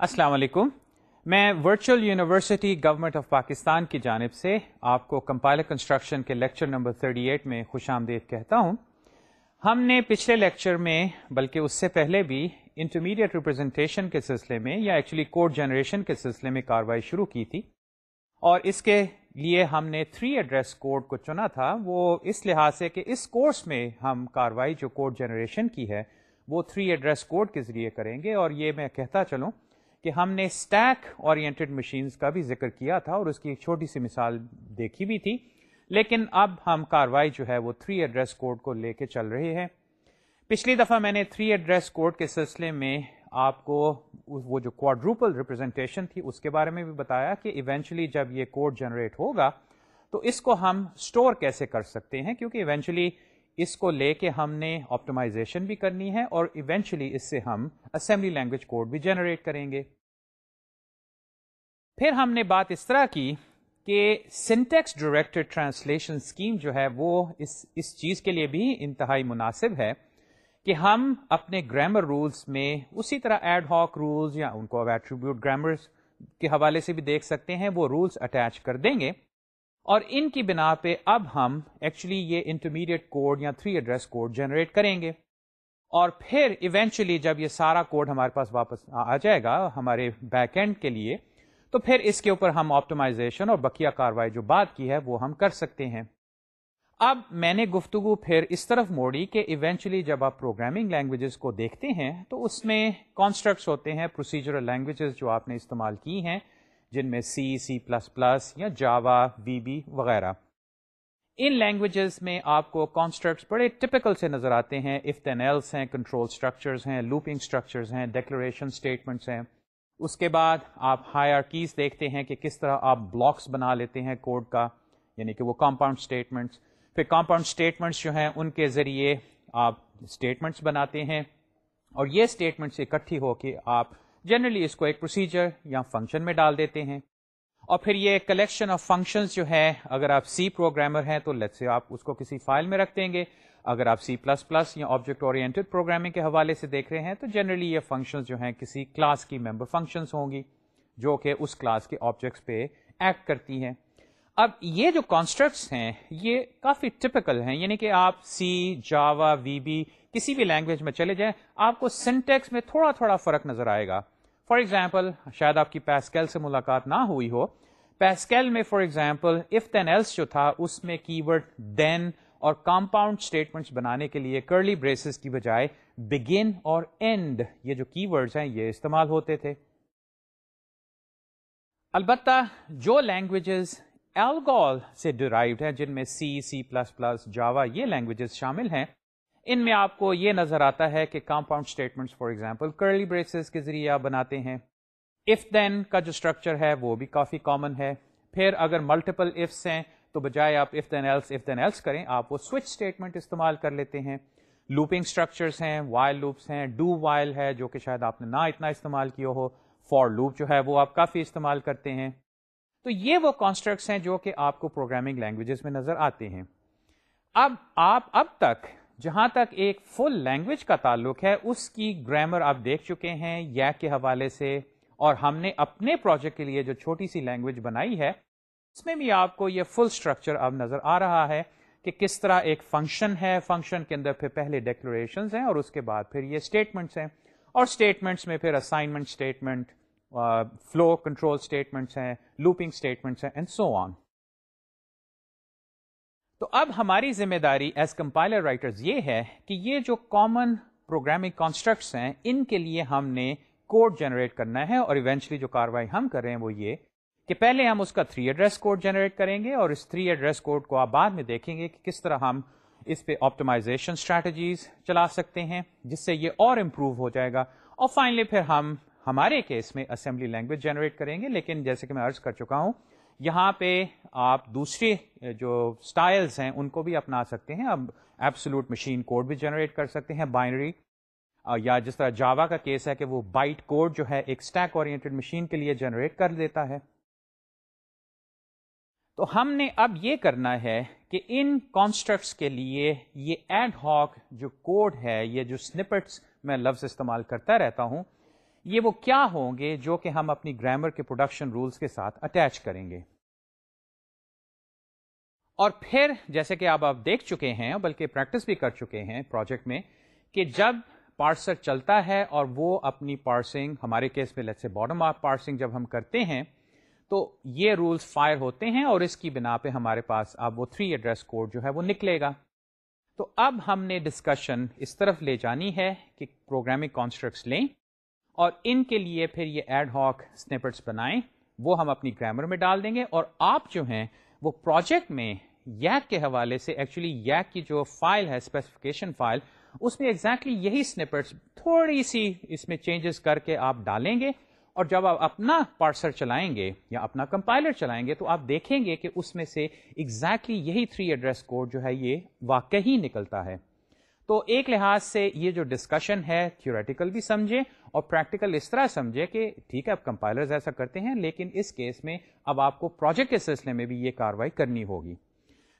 السلام علیکم۔ میں virtual university government of Pakistan کی جانب سے آپ کو کمپائلر کنسٹرکشن کے لیکچر نمبر 38 میں خوش آمدید کہتا ہوں۔ ہم نے پچھلے لیکچر میں، بلکہ اس سے پہلے بھی انٹرمیڈیٹ ریپرزینٹیشن کے سلسلے میں یا ایکچولی کوڈ جنریشن کے سلسلے میں کاروائی شروع کی تھی۔ اور اس کے لیے ہم نے تھری ایڈریس کوڈ کو چنا تھا۔ وہ اس لحاظ سے کہ اس کورس میں ہم کاروائی جو کوڈ جنریشن کی ہے، وہ تھری ایڈریس کوڈ کے ذریعے کریں گے۔ اور یہ میں کہتا چلوں کہ ہم نے اسٹیک اورینٹیڈ مشینز کا بھی ذکر کیا تھا اور اس کی ایک چھوٹی سی مثال دیکھی بھی تھی۔ لیکن اب ہم کاروائی جو ہے وہ تھری ایڈریس کوڈ کو لے کے چل رہے ہیں۔ پچھلی دفعہ میں نے تھری ایڈریس کوڈ کے سلسلے میں آپ کو وہ جو کوڈروپل ریپرزینٹیشن تھی اس کے بارے میں بھی بتایا کہ ایونچولی جب یہ کوڈ جنریٹ ہوگا تو اس کو ہم اسٹور کیسے کر سکتے ہیں؟ کیونکہ ایونچولی اس کو لے کے ہم نے آپٹمائزیشن بھی کرنی ہے اور ایونچولی اس سے ہم اسمبلی لینگویج کوڈ بھی جنریٹ کریں گے۔ پھر ہم نے بات اس طرح کی کہ سنٹیکس ڈائریکٹڈ ٹرانسلیشن اسکیم جو ہے وہ اس اس چیز کے لیے بھی انتہائی مناسب ہے کہ ہم اپنے گرامر رولس میں اسی طرح ایڈ ہاک رولس یا ان کو ایٹریبیوٹ گرامر کے حوالے سے بھی دیکھ سکتے ہیں، وہ رولس اٹیچ کر دیں گے۔ اور ان کی بنا پہ اب ہم ایکچولی یہ انٹرمیڈیٹ کوڈ یا تھری ایڈریس کوڈ جنریٹ کریں گے اور پھر ایونچولی جب یہ سارا کوڈ ہمارے پاس واپس آ جائے گا ہمارے بیک اینڈ کے لیے، تو پھر اس کے اوپر ہم آپٹمائزیشن اور بقیہ کاروائی جو بات کی ہے وہ ہم کر سکتے ہیں۔ اب میں نے گفتگو پھر اس طرف موڑی کہ ایونچولی جب آپ پروگرامنگ لینگویجز کو دیکھتے ہیں، تو اس میں کانسٹرکٹس ہوتے ہیں پروسیجرل لینگویجز جو آپ نے استعمال کی ہیں۔ جن میں سی سی پلس پلس یا جاوا وی بی وغیرہ۔ ان لینگویجز میں آپ کو کانسٹرکٹس بڑے ٹپکل سے نظر آتے ہیں۔ اف ہیں کنٹرول اسٹرکچرز ہیں لوپنگ اسٹرکچرز ہیں ڈیکلریشن اسٹیٹمنٹس ہیں۔ اس کے بعد آپ ہائی آر کیز دیکھتے ہیں کہ کس طرح آپ بلاکس بنا لیتے ہیں کوڈ کا یعنی کہ وہ کمپاؤنڈ اسٹیٹمنٹس پھر کمپاؤنڈ اسٹیٹمنٹس جو ہیں، ان کے ذریعے آپ اسٹیٹمنٹس بناتے ہیں۔ اور یہ اسٹیٹمنٹس اکٹھی ہو کے آپ جنرلی اس کو ایک پروسیجر یا فنکشن میں ڈال دیتے ہیں۔ اور پھر یہ کلیکشن آف فنکشنز جو ہے اگر آپ سی پروگرامر ہیں تو لیٹ سے آپ اس کو کسی فائل میں رکھ دیں گے۔ اگر آپ سی پلس پلس یا آبجیکٹ اورینٹیڈ پروگرامنگ کے حوالے سے دیکھ رہے ہیں تو جنرلی یہ فنکشنز جو ہیں کسی کلاس کی ممبر فنکشنز ہوں گی، جو کہ اس کلاس کے آبجیکٹس پہ ایکٹ کرتی ہیں۔ اب یہ جو کانسٹرکٹس ہیں، یہ کافی ٹپکل ہیں یعنی کہ آپ سی جاوا وی بی کسی بھی لینگویج میں چلے جائیں، آپ کو سینٹیکس میں تھوڑا تھوڑا فرق نظر آئے گا۔ فار ایگزامپل شاید آپ کی پیسکیل سے ملاقات نہ ہوئی ہو۔ پیسکیل میں for example if then else جو تھا، اس میں کی ورڈ دین اور کمپاؤنڈ اسٹیٹمنٹس بنانے کے لیے کرلی بریسز کی بجائے بگن اور اینڈ یہ جو کی ورڈز ہیں، یہ استعمال ہوتے تھے۔ البتہ جو لینگویجز ایلگول سے ڈرائیوڈ ہیں، جن میں سی سی پلس پلس جاوا یہ لینگویجز شامل ہیں ان میں آپ کو یہ نظر آتا ہے کہ compound statement for example curly braces کے ذریعے آپ بناتے ہیں۔ اف دین کا جو اسٹرکچر ہے وہ بھی کافی کامن ہے۔ پھر اگر ملٹیپل افس ہیں تو بجائے آپ if then else if then else کریں، آپ وہ سوئچ اسٹیٹمنٹ استعمال کر لیتے ہیں۔ لوپنگ اسٹرکچرس ہیں وائل لوپس ہیں ڈو وائل ہے جو کہ شاید آپ نے نہ اتنا استعمال کیا ہو۔ فار لوپ جو ہے وہ آپ کافی استعمال کرتے ہیں۔ تو یہ وہ کانسٹرکٹس ہیں جو کہ آپ کو پروگرامنگ لینگویجز میں نظر آتے ہیں۔ اب آپ، اب تک جہاں تک ایک فل لینگویج کا تعلق ہے، اس کی گرامر آپ دیکھ چکے ہیں، یا کے حوالے سے۔ اور ہم نے اپنے پروجیکٹ کے لیے جو چھوٹی سی لینگویج بنائی ہے، اس میں بھی آپ کو یہ فل اسٹرکچر اب نظر آ رہا ہے کہ کس طرح ایک فنکشن ہے۔ فنکشن کے اندر پھر پہلے ڈیکلریشن ہیں اور اس کے بعد پھر یہ اسٹیٹمنٹس ہیں۔ اور اسٹیٹمنٹس میں پھر assignment statement flow control statements ہیں لوپنگ اسٹیٹمنٹس ہیں اینڈ سو آن تو اب ہماری ذمہ داری ایز کمپائلر رائٹرز یہ ہے کہ یہ جو کامن پروگرامنگ کانسٹرکٹس ہیں، ان کے لیے ہم نے کوڈ جنریٹ کرنا ہے اور ایونچلی جو کاروائی ہم کر رہے ہیں وہ یہ کہ پہلے ہم اس کا تھری ایڈریس کوڈ جنریٹ کریں گے اور اس تھری ایڈریس کوڈ کو آپ بعد میں دیکھیں گے کہ کس طرح ہم اس پہ آپٹمائزیشن اسٹریٹجیز چلا سکتے ہیں، جس سے یہ اور امپروو ہو جائے گا۔ اور فائنلی پھر ہم ہمارے کیس میں اسمبلی لینگویج جنریٹ کریں گے، لیکن جیسے کہ میں ارض کر چکا ہوں یہاں پہ آپ دوسرے جو سٹائلز ہیں، ان کو بھی اپنا سکتے ہیں۔ اب ایبسلوٹ مشین کوڈ بھی جنریٹ کر سکتے ہیں بائنری یا جس طرح جاوا کا کیس ہے کہ وہ بائٹ کوڈ جو ہے ایک اسٹیک اورینٹڈ مشین کے لیے جنریٹ کر دیتا ہے۔ تو ہم نے اب یہ کرنا ہے کہ ان کانسٹرکٹس کے لیے یہ ایڈ ہاک جو کوڈ ہے، یہ جو سنپٹس میں لفظ استعمال کرتا رہتا ہوں یہ وہ کیا ہوں گے جو کہ ہم اپنی گرامر کے پروڈکشن رولس کے ساتھ اٹیچ کریں گے؟ اور پھر جیسے کہ آپ آپ دیکھ چکے ہیں، بلکہ پریکٹس بھی کر چکے ہیں پروجیکٹ میں، کہ جب پارسر چلتا ہے اور وہ اپنی پارسنگ ہمارے کیس میں لیٹ سے باٹم آف پارسنگ جب ہم کرتے ہیں، تو یہ رولز فائر ہوتے ہیں اور اس کی بنا پہ ہمارے پاس اب وہ تھری ایڈریس کوڈ جو ہے وہ نکلے گا۔ تو اب ہم نے ڈسکشن اس طرف لے جانی ہے کہ پروگرامنگ کانسٹرکٹس لیں۔ اور ان کے لیے پھر یہ ایڈ ہاک اسنیپٹس بنائیں، وہ ہم اپنی گرامر میں ڈال دیں گے اور آپ جو ہیں، وہ پروجیکٹ میں یک کے حوالے سے ایکچولی یک کی جو فائل ہے اسپیسیفکیشن فائل اس میں ایگزیکٹلی exactly یہی اسنیپٹس تھوڑی سی اس میں چینجز کر کے آپ ڈالیں گے اور جب آپ اپنا پارسر چلائیں گے یا اپنا کمپائلر چلائیں گے تو آپ دیکھیں گے کہ اس میں سے ایگزیکٹلی exactly یہی تھری ایڈریس کوڈ جو ہے، یہ واقعی نکلتا ہے۔ تو ایک لحاظ سے یہ جو ڈسکشن ہے تھیوریٹیکل بھی سمجھے اور پریکٹیکل اس طرح سمجھے کہ ٹھیک ہے، اب کمپائلر ایسا کرتے ہیں، لیکن اس کیس میں اب آپ کو پروجیکٹ کے سلسلے میں بھی یہ کاروائی کرنی ہوگی۔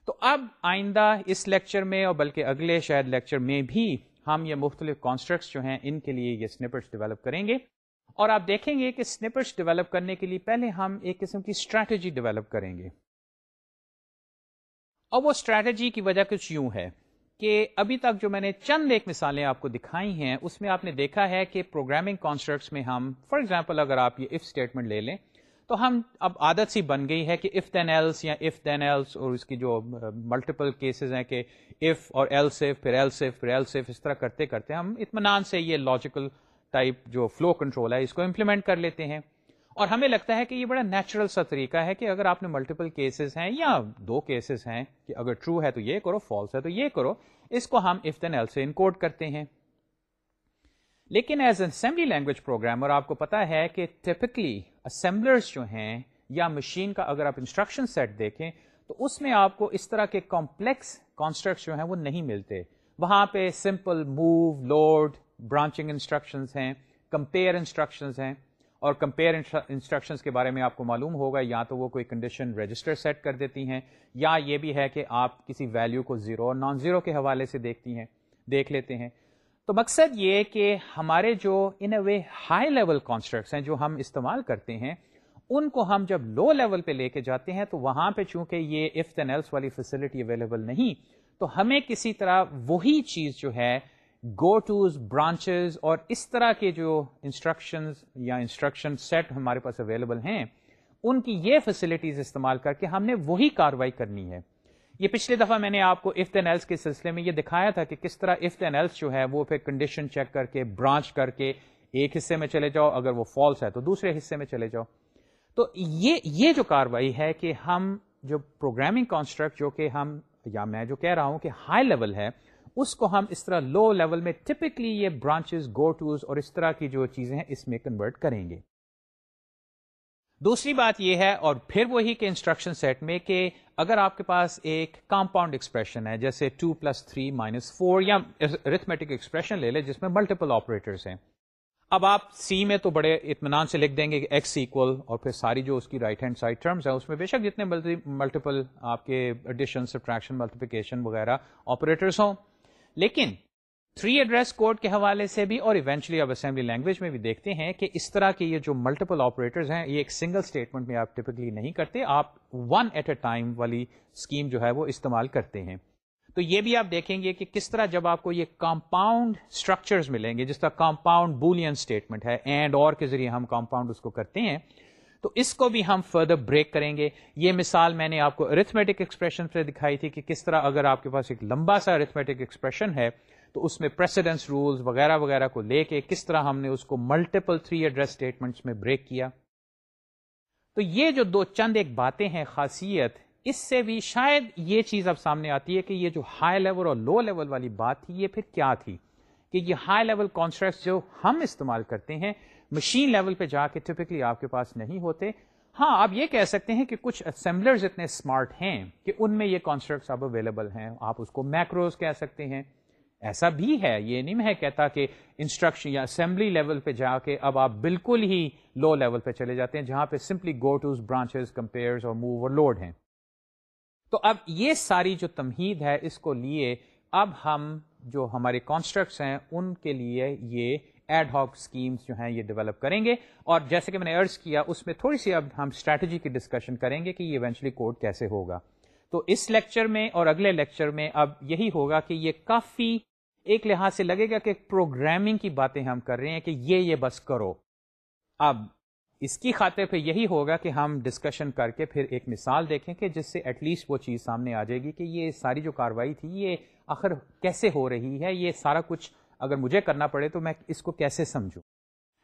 تو اب آئندہ اس لیکچر میں اور بلکہ اگلے شاید لیکچر میں بھی ہم یہ مختلف کانسٹرکٹس جو ہیں، ان کے لیے یہ سنپرس ڈیولپ کریں گے۔ اور آپ دیکھیں گے کہ سنپرس ڈیولپ کرنے کے لیے پہلے ہم ایک قسم کی اسٹریٹجی ڈیولپ کریں گے۔ اور وہ اسٹریٹجی کی وجہ کچھ یوں ہے۔ کہ ابھی تک جو میں نے چند ایک مثالیں آپ کو دکھائی ہیں، اس میں آپ نے دیکھا ہے کہ پروگرامنگ کانسٹرکٹس میں ہم فار ایگزامپل اگر آپ یہ اف اسٹیٹمنٹ لے لیں، تو ہم اب عادت سی بن گئی ہے کہ اف دین ایلس یا اف دین ایلس اور اس کی جو ملٹیپل کیسز ہیں کہ اف اور ایل سیف پھر ایل سیف پھر ایل سیف اس طرح کرتے کرتے ہم اطمینان سے یہ لاجیکل ٹائپ جو فلو کنٹرول ہے، اس کو امپلیمنٹ کر لیتے ہیں۔ اور ہمیں لگتا ہے کہ یہ بڑا نیچرل سا طریقہ ہے کہ اگر آپ نے ملٹیپل کیسز ہیں یا دو کیسز ہیں کہ اگر ٹرو ہے تو یہ کرو فالس ہے تو یہ کرو، اس کو ہم اف دین ایل سے انکوڈ کرتے ہیں۔ لیکن ایز اسمبلی لینگویج پروگرامر آپ کو پتا ہے کہ ٹپکلی اسمبلرس جو ہیں یا مشین کا اگر آپ انسٹرکشن سیٹ دیکھیں تو اس میں آپ کو اس طرح کے کمپلیکس کانسٹرکٹ جو ہیں وہ نہیں ملتے۔ وہاں پہ simple move load branching instructions ہیں کمپیئر انسٹرکشنز ہیں۔ اور کمپیئر انسٹرکشنز کے بارے میں آپ کو معلوم ہوگا، یا تو وہ کوئی کنڈیشن رجسٹر سیٹ کر دیتی ہیں، یا یہ بھی ہے کہ آپ کسی ویلیو کو زیرو اور نان زیرو کے حوالے سے دیکھتی ہیں، دیکھ لیتے ہیں۔ تو مقصد یہ کہ ہمارے جو in a way high level constructs ہیں جو ہم استعمال کرتے ہیں، ان کو ہم جب لو لیول پہ لے کے جاتے ہیں، تو وہاں پہ چونکہ یہ اف دین ایلس والی فیسلٹی اویلیبل نہیں، تو ہمیں کسی طرح وہی چیز جو ہے گو ٹوز برانچز اور اس طرح کے جو انسٹرکشنز یا انسٹرکشن سیٹ ہمارے پاس اویلیبل ہیں، ان کی یہ فیسلٹیز استعمال کر کے ہم نے وہی کاروائی کرنی ہے۔ یہ پچھلے دفعہ میں نے آپ کو اف دین ایلس کے سلسلے میں یہ دکھایا تھا کہ کس طرح اف دین ایلس جو ہے وہ پھر کنڈیشن چیک کر کے برانچ کر کے ایک حصے میں چلے جاؤ، اگر وہ فالس ہے تو دوسرے حصے میں چلے جاؤ۔ تو یہ یہ جو کاروائی ہے کہ ہم جو پروگرامنگ کانسٹرکٹ جو کہ ہم، یا میں جو کہہ رہا ہوں کہ ہائی لیول ہے اس کو ہم اس طرح لو لیول میں ٹپکلی یہ برانچز گو ٹوز اور اس طرح کی جو چیزیں ہیں اس میں کنورٹ کریں گے۔ دوسری بات یہ ہے اور پھر وہی کہ انسٹرکشن سیٹ میں کہ اگر آپ کے پاس ایک کمپاؤنڈ ایکسپریشن ہے، جیسے two plus three minus four یا ارتھمیٹک ایکسپریشن لے لے جس میں ملٹیپل آپریٹرس ہیں۔ اب آپ سی میں تو بڑے اطمینان سے لکھ دیں گے کہ ایکس ایکول اور پھر ساری جو اس کی رائٹ ہینڈ سائڈ ٹرمز ہیں، اس میں بے شک جتنے ملٹیپل آپ کے ایڈیشن سبٹریکشن ملٹیپلیکیشن وغیرہ آپریٹرس ہوں۔ لیکن تھری ایڈریس کوڈ کے حوالے سے بھی اور ایونچولی اب اسمبلی لینگویج میں بھی دیکھتے ہیں کہ اس طرح کے یہ جو ملٹیپل آپریٹرز ہیں، یہ ایک سنگل اسٹیٹمنٹ میں آپ ٹپکلی نہیں کرتے، آپ ون ایٹ اے ٹائم والی اسکیم جو ہے وہ استعمال کرتے ہیں۔ تو یہ بھی آپ دیکھیں گے کہ کس طرح جب آپ کو یہ کمپاؤنڈ اسٹرکچرز ملیں گے، جس طرح کمپاؤنڈ بولین اسٹیٹمنٹ ہے اینڈ اور کے ذریعے ہم کمپاؤنڈ اس کو کرتے ہیں تو اس کو بھی ہم فردر بریک کریں گے۔ یہ مثال میں نے آپ کو ارتھمیٹک ایکسپریشن سے دکھائی تھی کہ کس طرح اگر آپ کے پاس ایک لمبا سا ارتھمیٹک ایکسپریشن ہے، تو اس میں پریسیڈنس رولز وغیرہ وغیرہ کو لے کے کس طرح ہم نے اس کو ملٹیپل تھری ایڈریس اسٹیٹمنٹس میں بریک کیا۔ تو یہ جو دو چند ایک باتیں ہیں خاصیت، اس سے بھی شاید یہ چیز اب سامنے آتی ہے کہ یہ جو ہائی لیول اور لو لیول والی بات تھی، یہ پھر کیا تھی؟ کہ یہ ہائی لیول کانسٹرکٹ جو ہم استعمال کرتے ہیں مشین لیول پہ جا کے ٹپکلی آپ کے پاس نہیں ہوتے۔ ہاں آپ یہ کہہ سکتے ہیں کہ کچھ اسمبلرز اتنے اسمارٹ ہیں کہ ان میں یہ کانسٹرکٹس اب اویلیبل ہیں۔ آپ اس کو میکروز کہہ سکتے ہیں۔ ایسا بھی ہے، یہ نہیں میں کہتا کہ انسٹرکشن یا اسمبلی لیول پہ جا کے اب آپ بالکل ہی لو لیول پہ چلے جاتے ہیں، جہاں پہ simply go tos branches compare اور موو اور لوڈ ہیں۔ تو اب یہ ساری جو تمہید ہے، اس کو لیے اب ہم جو ہمارے کانسٹرکٹس ہیں، ان کے لیے یہ ایڈ ہاک اسکیمس جو ہیں یہ ڈیولپ کریں گے اور جیسے کہ میں نے ارض کیا، اس میں تھوڑی سی اب ہم اسٹریٹجی کی ڈسکشن کریں گے کہ یہ ایونچولی کوڈ کیسے ہوگا۔ تو اس لیکچر میں اور اگلے لیکچر میں اب یہی ہوگا کہ یہ کافی ایک لحاظ سے لگے گا کہ پروگرامنگ کی باتیں ہم کر رہے ہیں کہ یہ یہ بس کرو۔ اب اس کی خاطر پہ یہی ہوگا کہ ہم ڈسکشن کر کے پھر ایک مثال دیکھیں کہ جس سے ایٹ لیسٹ وہ چیز سامنے آ جائے گی کہ یہ ساری جو کاروائی تھی، یہ آخر کیسے ہو رہی ہے، یہ سارا کچھ اگر مجھے کرنا پڑے تو میں اس کو کیسے سمجھوں؟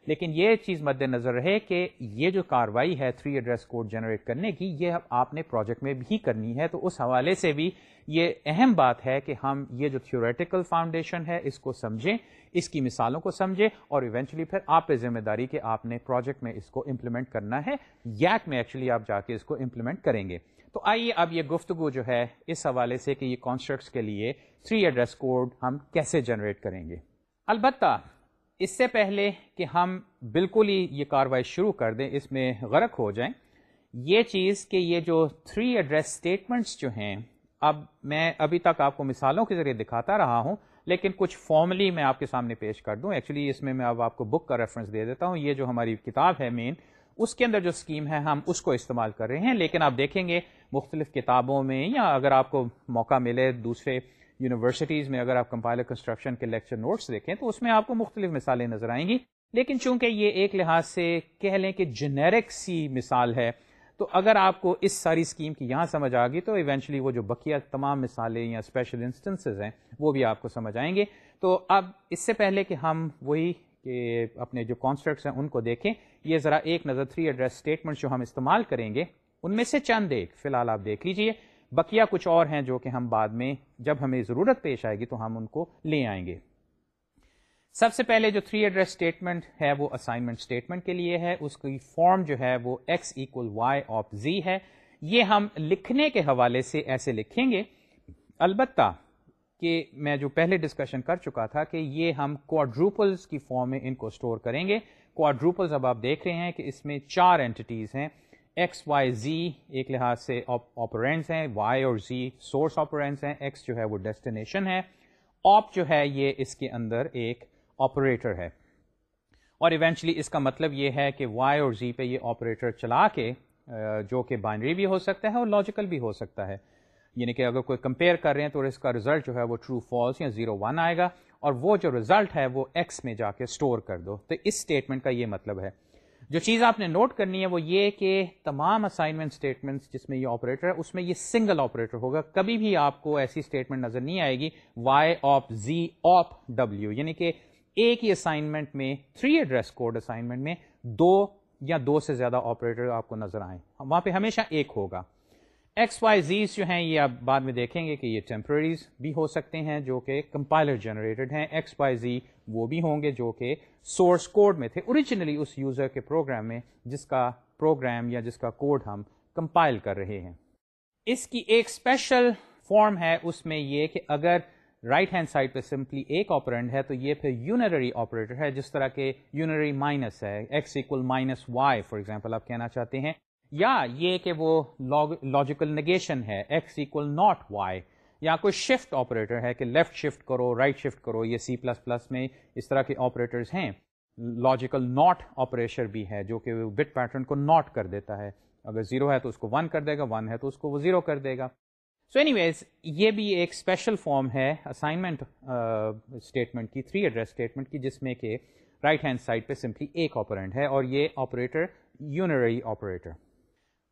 لیکن یہ چیز مد نظر رہے کہ یہ جو کاروائی ہے تھری ایڈریس کوڈ جنریٹ کرنے کی، یہ آپ نے پروجیکٹ میں بھی کرنی ہے، تو اس حوالے سے بھی یہ اہم بات ہے کہ ہم یہ جو تھیوریٹیکل فاؤنڈیشن ہے، اس کو سمجھیں، اس کی مثالوں کو سمجھیں اور ایونچولی پھر آپ پہ ذمہ داری کہ آپ نے پروجیکٹ میں اس کو امپلیمنٹ کرنا ہے۔ یاک میں ایکچولی آپ جا کے اس کو امپلیمنٹ کریں گے۔ تو آئیے اب یہ گفتگو جو ہے، اس حوالے سے کہ یہ کانسٹرکٹس کے لیے تھری ایڈریس کوڈ ہم کیسے جنریٹ کریں گے۔ البتہ اس سے پہلے کہ ہم بالکل ہی یہ کاروائی شروع کر دیں، اس میں غرق ہو جائیں۔ یہ چیز کہ یہ جو تھری ایڈریس اسٹیٹمنٹس جو ہیں، اب میں ابھی تک آپ کو مثالوں کے ذریعے دکھاتا رہا ہوں، لیکن کچھ فارملی میں آپ کے سامنے پیش کر دوں۔ ایکچولی اس میں میں اب آپ کو بک کا ریفرنس دے دیتا ہوں۔ یہ جو ہماری کتاب ہے مین اس کے اندر جو اسکیم ہے، ہم اس کو استعمال کر رہے ہیں۔ لیکن آپ دیکھیں گے مختلف کتابوں میں یا اگر آپ کو موقع ملے دوسرے یونیورسٹیز میں اگر آپ کمپائلر کنسٹرکشن کے لیکچر نوٹس دیکھیں تو اس میں آپ کو مختلف مثالیں نظر آئیں گی۔ لیکن چونکہ یہ ایک لحاظ سے کہہ لیں کہ جنیرک سی مثال ہے، تو اگر آپ کو اس ساری اسکیم کی یہاں سمجھ آ گئی تو ایونچولی وہ جو بقیہ تمام مثالیں یا اسپیشل انسٹنسز ہیں، وہ بھی آپ کو سمجھ آئیں گے۔ تو اب اس سے پہلے کہ ہم وہی کہ اپنے جو کانسٹرکٹس ہیں ان کو دیکھیں، یہ ذرا ایک نظر تھری ایڈریس اسٹیٹمنٹ جو ہم استعمال کریں گے، ان میں سے چند ایک، فی الحال آپ دیکھ لیجیے۔ بقیہ کچھ اور ہیں جو کہ ہم بعد میں جب ہمیں ضرورت پیش آئے گی تو ہم ان کو لے آئیں گے۔ سب سے پہلے جو تھری ایڈریس اسٹیٹمنٹ ہے وہ اسائنمنٹ اسٹیٹمنٹ کے لیے ہے۔ اس کی فارم جو ہے وہ X equal Y of Z ہے۔ یہ ہم لکھنے کے حوالے سے ایسے لکھیں گے۔ البتہ کہ میں جو پہلے ڈسکشن کر چکا تھا کہ یہ ہم کوڈروپلس کی فارم میں ان کو اسٹور کریں گے۔ کوڈروپلز اب آپ دیکھ رہے ہیں کہ اس میں چار اینٹیز ہیں۔ ایکس وائی زی ایک لحاظ سے آپرینس ہیں وائی اور زی سورس آپرینس ہیں۔ ایکس جو ہے وہ ڈیسٹینیشن ہے۔ آپ جو ہے یہ اس کے اندر ایک آپریٹر ہے۔ اور ایونچولی اس کا مطلب یہ ہے کہ وائی اور زی پہ یہ آپریٹر چلا کے جو کہ بائنری بھی ہو سکتا ہے اور لاجیکل بھی ہو سکتا ہے۔ یعنی کہ اگر کوئی کمپیئر کر رہے ہیں تو اس کا ریزلٹ جو ہے وہ ٹرو فالس یا زیرو ون آئے گا۔ اور وہ جو ریزلٹ ہے وہ ایکس میں جا کے اسٹور کر دو۔ تو اس اسٹیٹمنٹ کا یہ مطلب ہے۔ جو چیز آپ نے نوٹ کرنی ہے وہ یہ کہ تمام اسائنمنٹ اسٹیٹمنٹ جس میں یہ آپریٹر ہے، اس میں یہ سنگل آپریٹر ہوگا۔ کبھی بھی آپ کو ایسی اسٹیٹمنٹ نظر نہیں آئے گی۔ وائی آپ زی آپ ڈبلو یعنی کہ ایک ہی اسائنمنٹ میں تھری ایڈریس کوڈ اسائنمنٹ میں دو یا دو سے زیادہ آپریٹر آپ کو نظر آئیں۔ وہاں پہ ہمیشہ ایک ہوگا۔ ایکس وائی زیز جو ہیں، یہ آپ بعد میں دیکھیں گے کہ یہ ٹیمپرریز بھی ہو سکتے ہیں جو کہ کمپائلر جنریٹڈ ہیں۔ ایکس وائی زی وہ بھی ہوں گے جو کہ سورس کوڈ میں تھے۔ اوریجنلی اس یوزر کے پروگرام میں جس کا پروگرام یا جس کا کوڈ ہم کمپائل کر رہے ہیں۔ اس کی ایک اسپیشل فارم ہے، اس میں یہ کہ اگر رائٹ ہینڈ سائڈ پہ سمپلی ایک آپرینٹ ہے تو یہ پھر یونری آپریٹر ہے، جس طرح کے یونری مائنس ہے۔ X equal minus y for example آپ کہنا چاہتے ہیں۔ یا یہ کہ وہ لاجیکل نگیشن ہے ایکس اکول ناٹ وائی یا کوئی شفٹ آپریٹر ہے کہ لیفٹ شفٹ کرو رائٹ right شفٹ کرو، یہ سی پلس پلس میں اس طرح کے آپریٹرز ہیں. لاجیکل ناٹ آپریشر بھی ہے جو کہ بٹ پیٹرن کو ناٹ کر دیتا ہے. اگر زیرو ہے تو اس کو ون کر دے گا ون ہے تو اس کو وہ زیرو کر دے گا. سو اینی ویز یہ بھی ایک اسپیشل فارم ہے اسائنمنٹ اسٹیٹمنٹ uh, کی تھری ایڈریس اسٹیٹمنٹ کی، جس میں کہ رائٹ ہینڈ سائڈ پہ سمپلی ایک آپرینٹ ہے اور یہ operator unary operator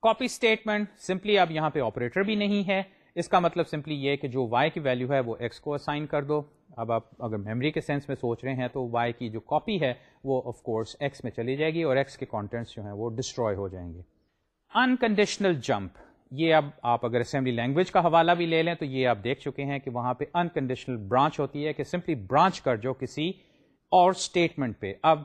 copy statement simply اب یہاں پہ آپریٹر بھی نہیں ہے۔ اس کا مطلب سمپلی یہ کہ جو وائی کی ویلو ہے وہ ایکس کو اسائن کر دو۔ اب آپ اگر میموری کے سینس میں سوچ رہے ہیں تو وائی کی جو کاپی ہے وہ آف کورس ایکس میں چلی جائے گی اور ایکس کے کانٹینٹس جو ہیں وہ ڈسٹروائے ہو جائیں گے۔ انکنڈیشنل جمپ یہ اب آپ اگر اسمبلی لینگویج کا حوالہ بھی لے لیں تو یہ آپ دیکھ چکے ہیں کہ وہاں پہ انکنڈیشنل برانچ ہوتی ہے کہ سمپلی برانچ کر جو کسی اور اسٹیٹمنٹ پہ۔ اب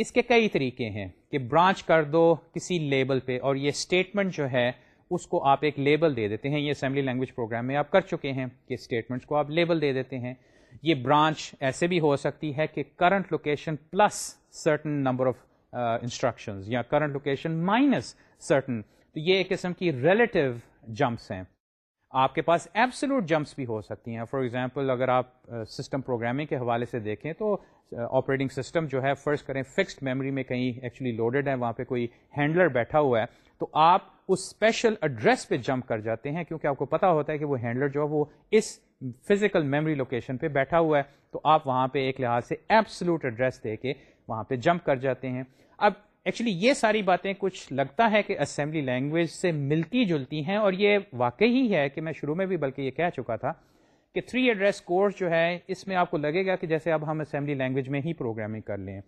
اس کے کئی طریقے ہیں کہ برانچ کر دو کسی لیبل پہ اور یہ اسٹیٹمنٹ جو ہے، اس کو آپ ایک لیبل دے دیتے ہیں۔ یہ اسمبلی لینگویج پروگرام میں آپ کر چکے ہیں کہ اسٹیٹمنٹس کو آپ لیبل دے دیتے ہیں۔ یہ برانچ ایسے بھی ہو سکتی ہے کہ current location plus certain number of instruction یا کرنٹ لوکیشن مائنس سرٹن تو یہ ایک قسم کی ریلیٹو جمپس ہیں۔ آپ کے پاس ایبسلوٹ جمپس بھی ہو سکتی ہیں. فار ایگزامپل اگر آپ سسٹم پروگرامنگ کے حوالے سے دیکھیں تو آپریٹنگ سسٹم جو ہے فرسٹ کریں فکسڈ میموری میں کہیں ایکچولی لوڈیڈ ہے وہاں پہ کوئی ہینڈلر بیٹھا ہوا ہے، تو آپ اس اسپیشل ایڈریس پہ جمپ کر جاتے ہیں کیونکہ آپ کو پتا ہوتا ہے کہ وہ ہینڈلر جو ہے وہ اس فزیکل میموری لوکیشن پہ بیٹھا ہوا ہے، تو آپ وہاں پہ ایک لحاظ سے ایبسلوٹ ایڈریس دے کے وہاں پہ جمپ کر جاتے ہیں. اب ایکچولی یہ ساری باتیں کچھ لگتا ہے کہ اسمبلی لینگویج سے ملتی جلتی ہیں اور یہ واقعی ہی ہے کہ میں شروع میں بھی بلکہ یہ کہہ چکا تھا کہ تھری ایڈریس کورس جو ہے، اس میں آپ کو لگے گا کہ جیسے اب ہم اسمبلی لینگویج میں ہی پروگرامنگ کر لیں۔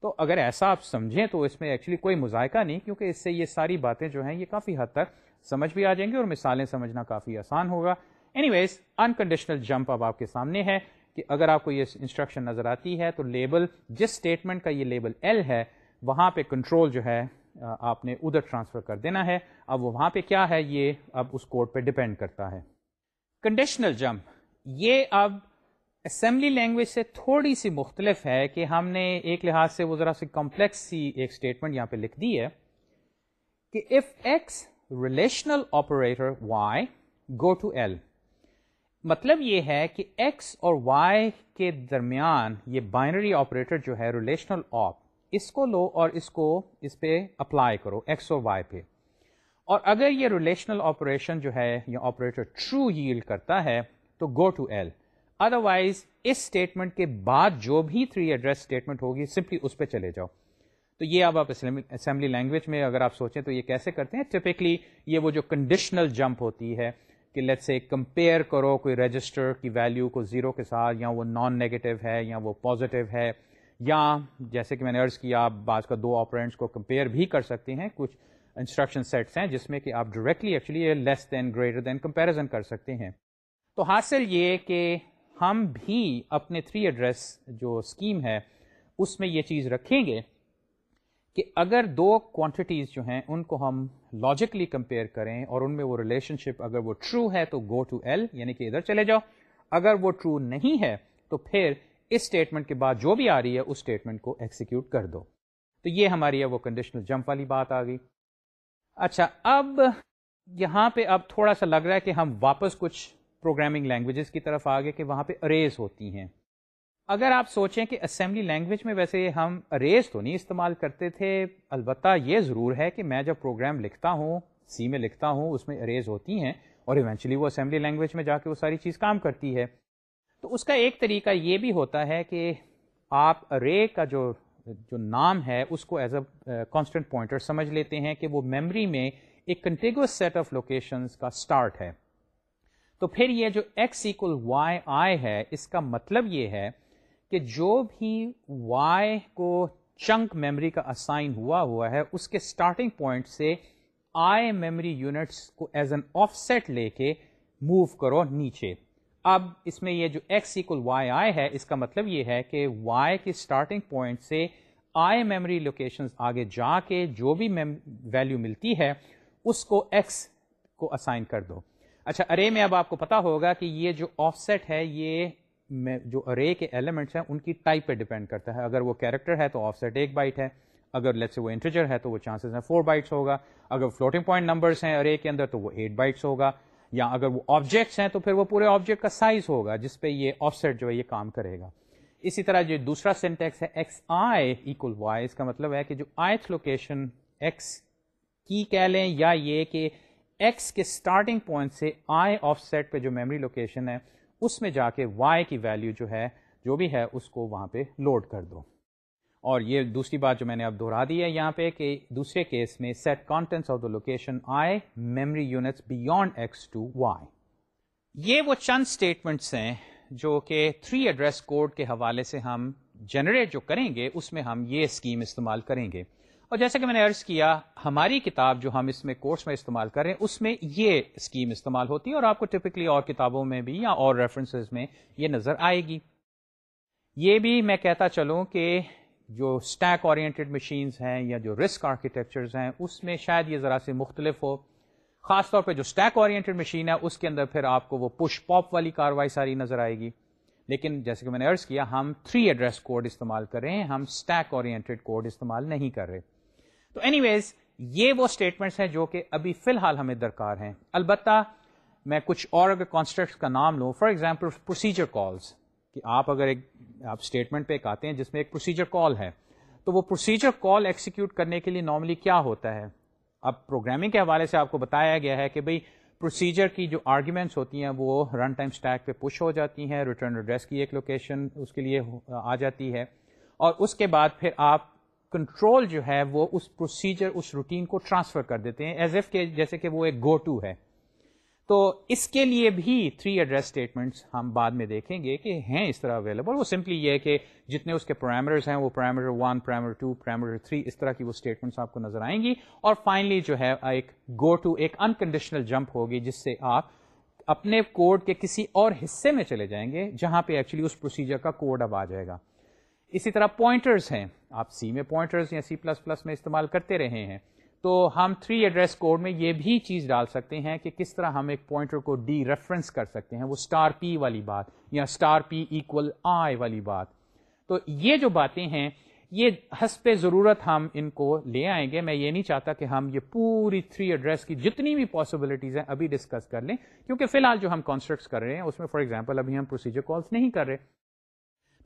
تو اگر ایسا آپ سمجھیں تو اس میں ایکچولی کوئی مذائقہ نہیں، کیونکہ اس سے یہ ساری باتیں جو ہیں، یہ کافی حد تک سمجھ بھی آ جائیں گے اور مثالیں سمجھنا کافی آسان ہوگا۔ اینی ویز انکنڈیشنل جمپ اب آپ کے سامنے ہے کہ اگر آپ کو یہ انسٹرکشن نظر آتی ہے تو لیبل جس اسٹیٹمنٹ کا یہ لیبل ایل ہے وہاں پہ کنٹرول جو ہے آپ نے ادھر ٹرانسفر کر دینا ہے۔ اب وہاں پہ کیا ہے، یہ اب اس کوڈ پہ ڈپینڈ کرتا ہے۔ کنڈیشنل جمپ یہ اب اسمبلی لینگویج سے تھوڑی سی مختلف ہے کہ ہم نے ایک لحاظ سے وہ ذرا سی کمپلیکس سی ایک اسٹیٹمنٹ یہاں پہ لکھ دی ہے کہ if X relational operator Y go to L مطلب یہ ہے کہ ایکس اور وائی کے درمیان یہ بائنری آپریٹر جو ہے ریلیشنل آپ اس کو لو اور اس کو اس پہ اپلائی کرو ایکس اور وائی پہ۔ اور اگر یہ ریلیشنل آپریشن جو ہے یہ آپریٹر ٹرو ییلڈ کرتا ہے، تو go to L otherwise اس اسٹیٹمنٹ کے بعد جو بھی تھری ایڈریس اسٹیٹمنٹ ہوگی سمپلی اس پہ چلے جاؤ۔ تو یہ اب آپ اسمبلی لینگویج میں اگر آپ سوچیں تو یہ کیسے کرتے ہیں؟ ٹپکلی یہ وہ جو کنڈیشنل جمپ ہوتی ہے، کہ لیٹ سے کمپیئر کرو، کوئی رجسٹر کی ویلو کو زیرو کے ساتھ، یا وہ نان نیگیٹو ہے، یا وہ پازیٹیو ہے۔ یا جیسے کہ میں نے ارض کیا، آپ بعض کا دو آپرینٹس کو کمپیئر بھی کر سکتے ہیں، کچھ انسٹرکشن سیٹس ہیں جس میں کہ آپ directly actually less than greater than comparison کر سکتے ہیں۔ تو حاصل یہ کہ ہم بھی اپنے تھری ایڈریس جو اسکیم ہے، اس میں یہ چیز رکھیں گے کہ اگر دو کوانٹیٹیز جو ہیں ان کو ہم لاجکلی کمپیئر کریں اور ان میں وہ ریلیشن شپ اگر وہ ٹرو ہے تو گو ٹو ایل یعنی کہ ادھر چلے جاؤ۔ اگر وہ ٹرو نہیں ہے تو پھر اس اسٹیٹمنٹ کے بعد جو بھی آ رہی ہے، اس اسٹیٹمنٹ کو ایکسیکیوٹ کر دو۔ تو یہ ہماری ہے وہ کنڈیشنل جمپ والی بات آ گئی۔ اچھا اب یہاں پہ اب تھوڑا سا لگ رہا ہے کہ ہم واپس کچھ پروگرامنگ لینگویجز کی طرف آگے کہ وہاں پہ اریز ہوتی ہیں۔ اگر آپ سوچیں کہ اسمبلی لینگویج میں ویسے ہم اریز تو نہیں استعمال کرتے تھے، البتہ یہ ضرور ہے کہ میں جب پروگرام لکھتا ہوں سی میں لکھتا ہوں، اس میں اریز ہوتی ہیں اور ایونچولی وہ اسمبلی لینگویج میں جا کے وہ ساری چیز کام کرتی ہے۔ تو اس کا ایک طریقہ یہ بھی ہوتا ہے کہ آپ رے کا جو جو نام ہے، اس کو ایز اے کانسٹنٹ پوائنٹر سمجھ لیتے ہیں کہ وہ میمری میں ایک کنٹینگوس سیٹ آف لوکیشنز کا اسٹارٹ ہے۔ تو پھر یہ جو ایکس ایکول وائی آئی ہے، اس کا مطلب یہ ہے کہ جو بھی وائی کو چنک میموری کا اسائن ہوا ہوا ہے، اس کے اسٹارٹنگ پوائنٹ سے آئی میموری یونٹس کو ایز این آف سیٹ لے کے موو کرو نیچے۔ اب اس میں یہ جو ایکس ایکول وائی آئی ہے، اس کا مطلب یہ ہے کہ وائی کی اسٹارٹنگ پوائنٹ سے آئی میموری لوکیشن آگے جا کے جو بھی ویلو ملتی ہے، اس کو ایکس کو اسائن کر دو۔ اچھا ارے میں اب آپ کو پتا ہوگا کہ یہ جو آف سیٹ ہے، یہ جو ارے کے ایلیمنٹس ہیں، ان کی ٹائپ پہ ڈیپینڈ کرتا ہے۔ اگر وہ کیریکٹر ہے تو آف سیٹ ایک بائٹ ہے، اگر لیٹ سے وہ انٹرجر ہے تو وہ چانسز ہیں فور بائٹس ہوگا۔ اگر فلوٹنگ پوائنٹ نمبرس ہیں ارے کے اندر تو وہ ایٹ بائٹس ہوگا۔ یا اگر وہ آبجیکٹس ہیں تو پھر وہ پورے آبجیکٹ کا سائز ہوگا جس پہ یہ آف سیٹ جو ہے یہ کام کرے گا۔ اسی طرح جو دوسرا سینٹیکس ہے ایکس آئی ایکول وائی اس کا مطلب ہے کہ جو آئتھ لوکیشن ایکس کی کہہ لیں یا یہ کہ ایکس کے اسٹارٹنگ پوائنٹ سے آئی آف سیٹ پہ جو میموری لوکیشن ہے، اس میں جا کے وائی کی ویلو جو ہے، جو بھی ہے، اس کو وہاں پہ لوڈ کر دو۔ اور یہ دوسری بات جو میں نے اب دہرا دی ہے یہاں پہ کہ دوسرے کیس میں set contents of the location i memory units beyond x to y یہ وہ چند اسٹیٹمنٹس ہیں جو کہ تھری ایڈریس کوڈ کے حوالے سے ہم جنریٹ جو کریں گے، اس میں ہم یہ اسکیم استعمال کریں گے۔ اور جیسا کہ میں نے عرض کیا، ہماری کتاب جو ہم اس میں کورس میں استعمال کریں اس میں یہ اسکیم استعمال ہوتی ہے اور آپ کو ٹپکلی اور کتابوں میں بھی یا اور ریفرنسز میں یہ نظر آئے گی۔ یہ بھی میں کہتا چلوں کہ جو اسٹیک اورینٹیڈ مشینز ہیں یا جو رسک آرکیٹیکچرز ہیں، اس میں شاید یہ ذرا سے مختلف ہو۔ خاص طور پہ جو اسٹیک اورینٹیڈ مشین ہے، اس کے اندر پھر آپ کو وہ پش پاپ والی کاروائی ساری نظر آئے گی۔ لیکن جیسے کہ میں نے ارض کیا، ہم تھری ایڈریس کوڈ استعمال کر رہے ہیں، ہم اسٹیک اورینٹیڈ کوڈ استعمال نہیں کر رہے۔ تو اینی ویز یہ وہ اسٹیٹمنٹس ہیں جو کہ ابھی فی الحال ہمیں درکار ہیں۔ البتہ میں کچھ اور اگر کانسٹرکٹ کا نام لوں فار ایگزامپل پروسیجر کالس کہ آپ اگر ایک آپ اسٹیٹمنٹ پہ ایک آتے ہیں جس میں ایک پروسیجر کال ہے، تو وہ پروسیجر کال ایکسیکیوٹ کرنے کے لیے نارملی کیا ہوتا ہے؟ اب پروگرامنگ کے حوالے سے آپ کو بتایا گیا ہے کہ بھائی پروسیجر کی جو آرگیومنٹس ہوتی ہیں، وہ رن ٹائم اسٹیک پہ پش ہو جاتی ہیں ریٹرن ایڈریس کی ایک لوکیشن اس کے لیے آ جاتی ہے، اور اس کے بعد پھر آپ کنٹرول جو ہے، وہ اس پروسیجر اس روٹین کو ٹرانسفر کر دیتے ہیں ایز ایف کے جیسے کہ وہ ایک گو ٹو ہے۔ تو اس کے لیے بھی تھری ایڈریس اسٹیٹمنٹس ہم بعد میں دیکھیں گے کہ ہیں اس طرح اویلیبل وہ سمپلی یہ ہے کہ جتنے اس کے پرائمرز ہیں، وہ primer one primer two primer three اس طرح کی وہ اسٹیٹمنٹس آپ کو نظر آئیں گی. اور فائنلی جو ہے، ایک گو ٹو ایک انکنڈیشنل جمپ ہوگی، جس سے آپ اپنے کوڈ کے کسی اور حصے میں چلے جائیں گے، جہاں پہ ایکچولی اس پروسیجر کا کوڈ اب آ جائے گا. اسی طرح پوائنٹرز ہیں. آپ سی میں پوائنٹرز یا سی پلس پلس میں استعمال کرتے رہے ہیں. تو ہم تھری ایڈریس کوڈ میں یہ بھی چیز ڈال سکتے ہیں کہ کس طرح ہم ایک پوائنٹر کو ڈی ریفرنس کر سکتے ہیں، وہ اسٹار پی والی بات یا اسٹار پی ایکول آئی والی بات۔ تو یہ جو باتیں ہیں، یہ حسب ضرورت ہم ان کو لے آئیں گے۔ میں یہ نہیں چاہتا کہ ہم یہ پوری تھری ایڈریس کی جتنی بھی پاسبلٹیز ہیں ابھی ڈسکس کر لیں، کیونکہ فی الحال جو ہم کانسٹرکٹس کر رہے ہیں، اس میں فار ایگزامپل ابھی ہم پروسیجر کالس نہیں کر رہے۔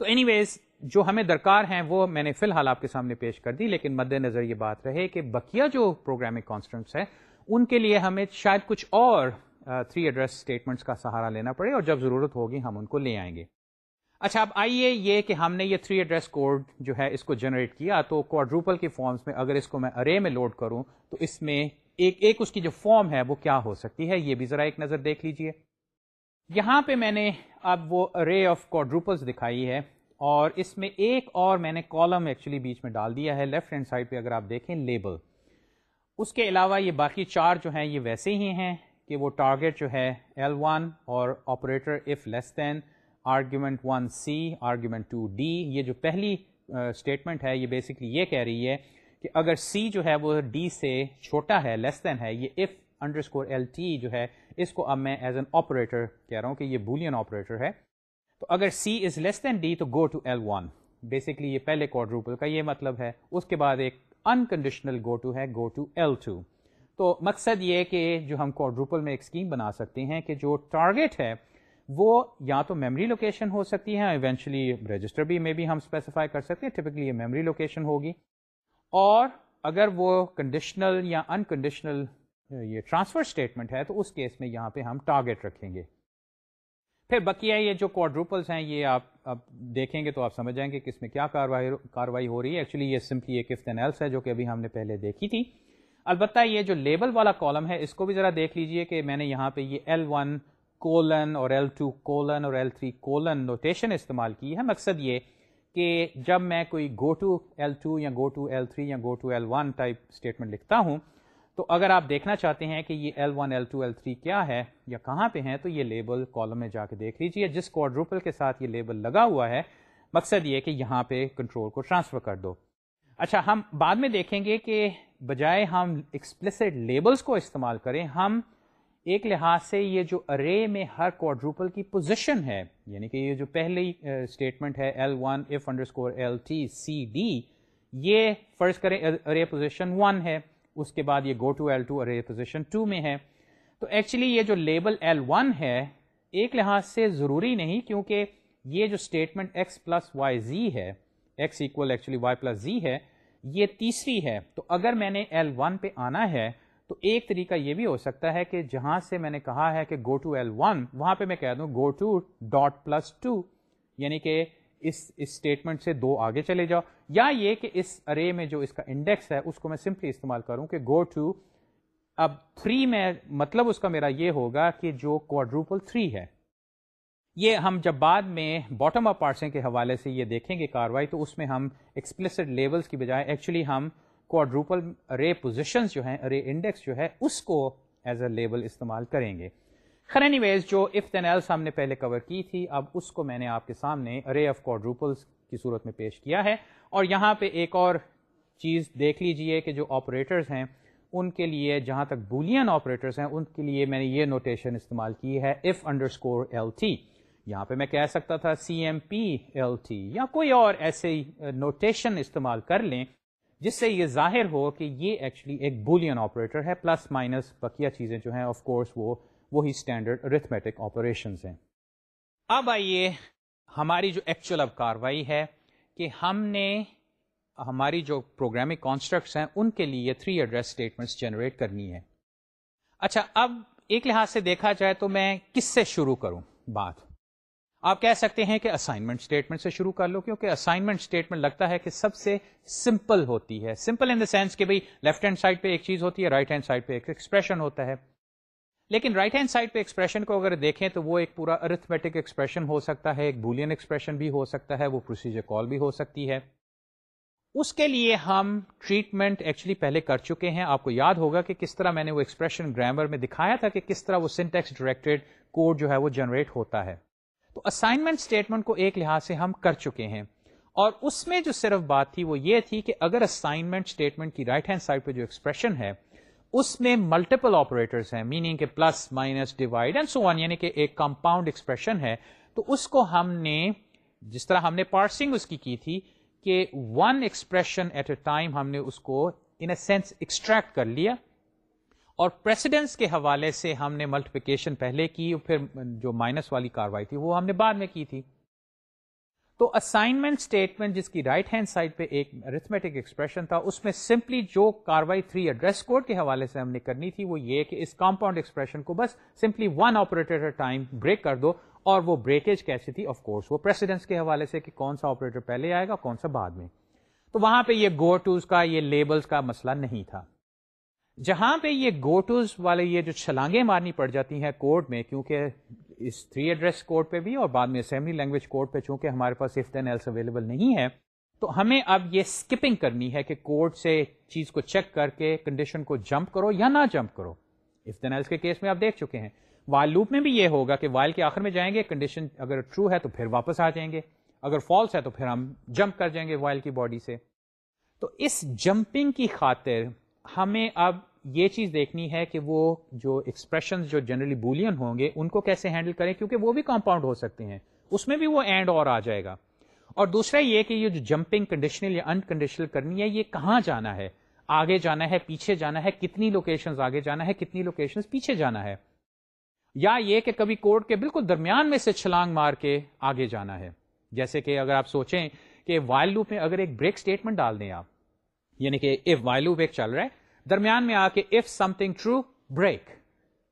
تو اینی ویز جو ہمیں درکار ہیں وہ میں نے فی الحال آپ کے سامنے پیش کر دی، لیکن مد نظر یہ بات رہے کہ بقیہ جو پروگرامنگ کانسٹنٹس ہیں، ان کے لیے ہمیں شاید کچھ اور تھری ایڈریس اسٹیٹمنٹس کا سہارا لینا پڑے اور جب ضرورت ہوگی ہم ان کو لے آئیں گے۔ اچھا اب آئیے یہ کہ ہم نے یہ تھری ایڈریس کوڈ جو ہے اس کو جنریٹ کیا، تو کوڈروپل کی فارمس میں اگر اس کو میں ارے میں لوڈ کروں، تو اس میں ایک ایک اس کی جو فارم ہے وہ کیا ہو سکتی ہے؟ یہ بھی ذرا ایک نظر دیکھ لیجیے۔ یہاں پہ میں نے اب وہ رے آف کوڈروپلس دکھائی ہے۔ اور اس میں ایک اور میں نے کالم ایکچولی بیچ میں ڈال دیا ہے لیفٹ ہینڈ سائڈ پہ اگر آپ دیکھیں لیبل اس کے علاوہ یہ باقی چار جو ہیں، یہ ویسے ہی ہیں کہ وہ ٹارگیٹ جو ہے ایل ون اور operator if less than argument one C argument two D یہ جو پہلی اسٹیٹمنٹ ہے، یہ بیسکلی یہ کہہ رہی ہے کہ اگر سی جو ہے وہ ڈی سے چھوٹا ہے لیس دین ہے، یہ if underscore L T جو ہے، اس کو اب میں ایز این آپریٹر کہہ رہا ہوں کہ یہ بولین آپریٹر ہے۔ تو اگر سی از لیس دین ڈی تو go to L one basically یہ پہلے کوڈروپل کا یہ مطلب ہے، اس کے بعد ایک انکنڈیشنل گو ٹو ہے گو ٹو ایل ٹو تو مقصد یہ کہ جو ہم کوڈروپل میں ایک اسکیم بنا سکتے ہیں کہ جو ٹارگیٹ ہے، وہ یا تو میموری لوکیشن ہو سکتی ہے ایونچولی رجسٹر بھی میں بھی ہم اسپیسیفائی کر سکتے ہیں ٹپکلی یہ میموری لوکیشن ہوگی۔ اور اگر وہ کنڈیشنل یا انکنڈیشنل یہ ٹرانسفر اسٹیٹمنٹ ہے، تو اس کیس میں یہاں پہ ہم ٹارگیٹ رکھیں گے۔ پھر بقیہ یہ جو کوڈروپلس ہیں، یہ آپ اب دیکھیں گے تو آپ سمجھ جائیں گے کہ اس میں کیا کاروائی کاروائی ہو رہی ہے۔ ایکچولی یہ سمپلی ایک افت ایلس ہے جو کہ ابھی ہم نے پہلے دیکھی تھی۔ البتہ یہ جو لیبل والا کالم ہے، اس کو بھی ذرا دیکھ لیجیے کہ میں نے یہاں پہ یہ ایل ون کولن اور ایل ٹو کولن اور ایل تھری کولن نوٹیشن استعمال کی ہے۔ مقصد یہ کہ جب میں کوئی گو ٹو ایل ٹو یا گو ٹو ایل تھری یا go to L one type statement لکھتا ہوں تو اگر آپ دیکھنا چاہتے ہیں کہ یہ L one L two L three کیا ہے یا کہاں پہ ہیں، تو یہ لیبل کالم میں جا کے دیکھ لیجیے جس کوڈروپل کے ساتھ یہ لیبل لگا ہوا ہے، مقصد یہ کہ یہاں پہ کنٹرول کو ٹرانسفر کر دو۔ اچھا ہم بعد میں دیکھیں گے کہ بجائے ہم ایکسپلسڈ لیبلز کو استعمال کریں، ہم ایک لحاظ سے یہ جو ارے میں ہر کوڈروپل کی پوزیشن ہے یعنی کہ یہ جو پہلی اسٹیٹمنٹ ہے L one if underscore L T C D یہ فرض کریں ارے پوزیشن ون ہے۔ اس کے بعد یہ go to L two array position two میں ہے۔ تو ایکچولی یہ جو لیبل ایل ون ہے، ایک لحاظ سے ضروری نہیں کیونکہ یہ جو statement x plus y z ہے x equal actually y plus z ہے، یہ تیسری ہے۔ تو اگر میں نے ایل ون پہ آنا ہے، تو ایک طریقہ یہ بھی ہو سکتا ہے کہ جہاں سے میں نے کہا ہے کہ گو ٹو ایل ون وہاں پہ میں کہہ دوں go to dot plus two یعنی کہ اس اسٹیٹمنٹ سے دو آگے چلے جاؤ۔ یا یہ کہ اس ارے میں جو اس کا انڈیکس ہے، اس کو میں سمپلی استعمال کروں کہ گو ٹو اب تھری میں مطلب اس کا میرا یہ ہوگا کہ جو کوڈروپل تھری ہے. یہ ہم جب بعد میں باٹم اپ پارسنگ کے حوالے سے یہ دیکھیں گے کاروائی، تو اس میں ہم ایکسپلسڈ لیولس کی بجائے ایکچولی ہم کوڈروپل رے پوزیشنز جو ہیں رے انڈیکس جو ہے، اس کو ایز اے لیبل استعمال کریں گے. خیر اینی ویز جو اف ایلس ہم نے پہلے کور کی تھی، اب اس کو میں نے آپ کے سامنے رے آف کوڈروپلس کی صورت میں پیش کیا ہے۔ اور یہاں پہ ایک اور چیز دیکھ لیجیے کہ جو آپریٹرز ہیں، ان کے لیے جہاں تک بولین آپریٹرز ہیں، ان کے لیے میں نے یہ نوٹیشن استعمال کی ہے if underscore L T یہاں پہ میں کہہ سکتا تھا C M P L T یا کوئی اور ایسے نوٹیشن استعمال کر لیں جس سے یہ ظاہر ہو کہ یہ ایکچولی ایک بولین آپریٹر ہے پلس مائنس بقیہ چیزیں جو ہیں آف کورس وہ، وہی اسٹینڈرڈ ارتھمیٹک آپریشن ہیں۔ اب آئیے ہماری جو ایکچوئل اب کاروائی ہے کہ ہم نے ہماری جو پروگرامنگ کانسٹرکٹس ہیں، ان کے لیے تھری ایڈریس اسٹیٹمنٹس جنریٹ کرنی ہے اچھا اب ایک لحاظ سے دیکھا جائے تو میں کس سے شروع کروں؟ بات۔ آپ کہہ سکتے ہیں کہ اسائنمنٹ اسٹیٹمنٹ سے شروع کر لو، کیونکہ اسائنمنٹ اسٹیٹمنٹ لگتا ہے کہ سب سے سمپل ہوتی ہے۔ سمپل ان دا سینس کہ بھائی لیفٹ ہینڈ سائڈ پہ ایک چیز ہوتی ہے رائٹ ہینڈ سائڈ پہ ایک ایکسپریشن ہوتا ہے۔ لیکن رائٹ ہینڈ سائڈ پہ ایکسپریشن کو اگر دیکھیں تو وہ ایک پورا ارتھمیٹک ایکسپریشن ہو سکتا ہے، ایک بولین ایکسپریشن بھی ہو سکتا ہے، وہ پروسیجر کال بھی ہو سکتی ہے۔ اس کے لیے ہم ٹریٹمنٹ ایکچولی پہلے کر چکے ہیں۔ آپ کو یاد ہوگا کہ کس طرح میں نے وہ ایکسپریشن گرامر میں دکھایا تھا کہ کس طرح وہ سنٹیکس ڈائریکٹڈ کوڈ جو ہے وہ جنریٹ ہوتا ہے۔ تو اسائنمنٹ اسٹیٹمنٹ کو ایک لحاظ سے ہم کر چکے ہیں۔ اور اس میں جو صرف بات تھی وہ یہ تھی کہ اگر اسائنمنٹ اسٹیٹمنٹ کی رائٹ ہینڈ سائڈ پہ جو ایکسپریشن ہے اس میں ملٹیپل آپریٹرس ہیں میننگ کے plus minus divide and so one یعنی کہ ایک کمپاؤنڈ ایکسپریشن ہے۔ تو اس کو ہم نے، جس طرح ہم نے پارسنگ اس کی کی تھی، کہ one expression at a time ہم نے اس کو ان اے سینس ایکسٹریکٹ کر لیا۔ اور پریسیڈنس کے حوالے سے ہم نے ملٹیپیکیشن پہلے کی، پھر جو مائنس والی کاروائی تھی، وہ ہم نے بعد میں کی تھی۔ تو اسائنمنٹ اسٹیٹمنٹ جس کی رائٹ ہینڈ سائڈ پہ ایک ارتھمیٹک ایکسپریشن تھا، اس میں سمپلی جو کاروائی تھری ایڈریس کوڈ کے حوالے سے ہم نے کرنی تھی، وہ یہ کہ اس کمپاؤنڈ ایکسپریشن کو بس simply one operator time break کر دو اور وہ بریکیج کیسی تھی؟ آف کورس وہ پریسیڈنس کے حوالے سے کہ کون سا آپریٹر پہلے آئے گا، کون سا بعد میں۔ تو وہاں پہ یہ گو ٹوز کا، یہ لیبلز کا مسئلہ نہیں تھا۔ جہاں پہ یہ گوٹوز والے یہ جو چھلانگیں مارنی پڑ جاتی ہیں کوڈ میں، کیونکہ اس تھری ایڈریس کوڈ پہ بھی اور بعد میں اسمبلی لینگویج کوڈ پہ چونکہ ہمارے پاس اف دین ایلس اویلیبل نہیں ہے، تو ہمیں اب یہ اسکپنگ کرنی ہے کہ کوڈ سے چیز کو چیک کر کے کنڈیشن کو جمپ کرو یا نہ جمپ کرو۔ اف دین ایلس کے کیس میں آپ دیکھ چکے ہیں۔ وائل لوپ میں بھی یہ ہوگا کہ وائل کے آخر میں جائیں گے کنڈیشن اگر ٹرو ہے تو پھر واپس آ جائیں گے۔ اگر فالس ہے تو پھر ہم جمپ کر جائیں گے وائل کی باڈی سے۔ تو اس جمپنگ کی خاطر ہمیں اب یہ چیز دیکھنی ہے کہ وہ جو ایکسپریشن جو جنرلی بولین ہوں گے، ان کو کیسے ہینڈل کریں؟ کیونکہ وہ بھی کمپاؤنڈ ہو سکتے ہیں۔ اس میں بھی وہ اینڈ اور آ جائے گا۔ اور دوسرا یہ کہ یہ جو جمپنگ کنڈیشنل یا انکنڈیشنل کرنی ہے، یہ کہاں جانا ہے؟ آگے جانا ہے، پیچھے جانا ہے، کتنی لوکیشن آگے جانا ہے، کتنی لوکیشن پیچھے جانا ہے۔ یا یہ کہ کبھی کوڈ کے بالکل درمیان میں سے چھلانگ مار کے آگے جانا ہے۔ جیسے کہ اگر آپ سوچیں کہ وائل لوپ میں اگر ایک بریک اسٹیٹمنٹ ڈال دیں آپ یعنی کہ وائل لوپ ایک چل رہا ہے درمیان میں آ کے if something true break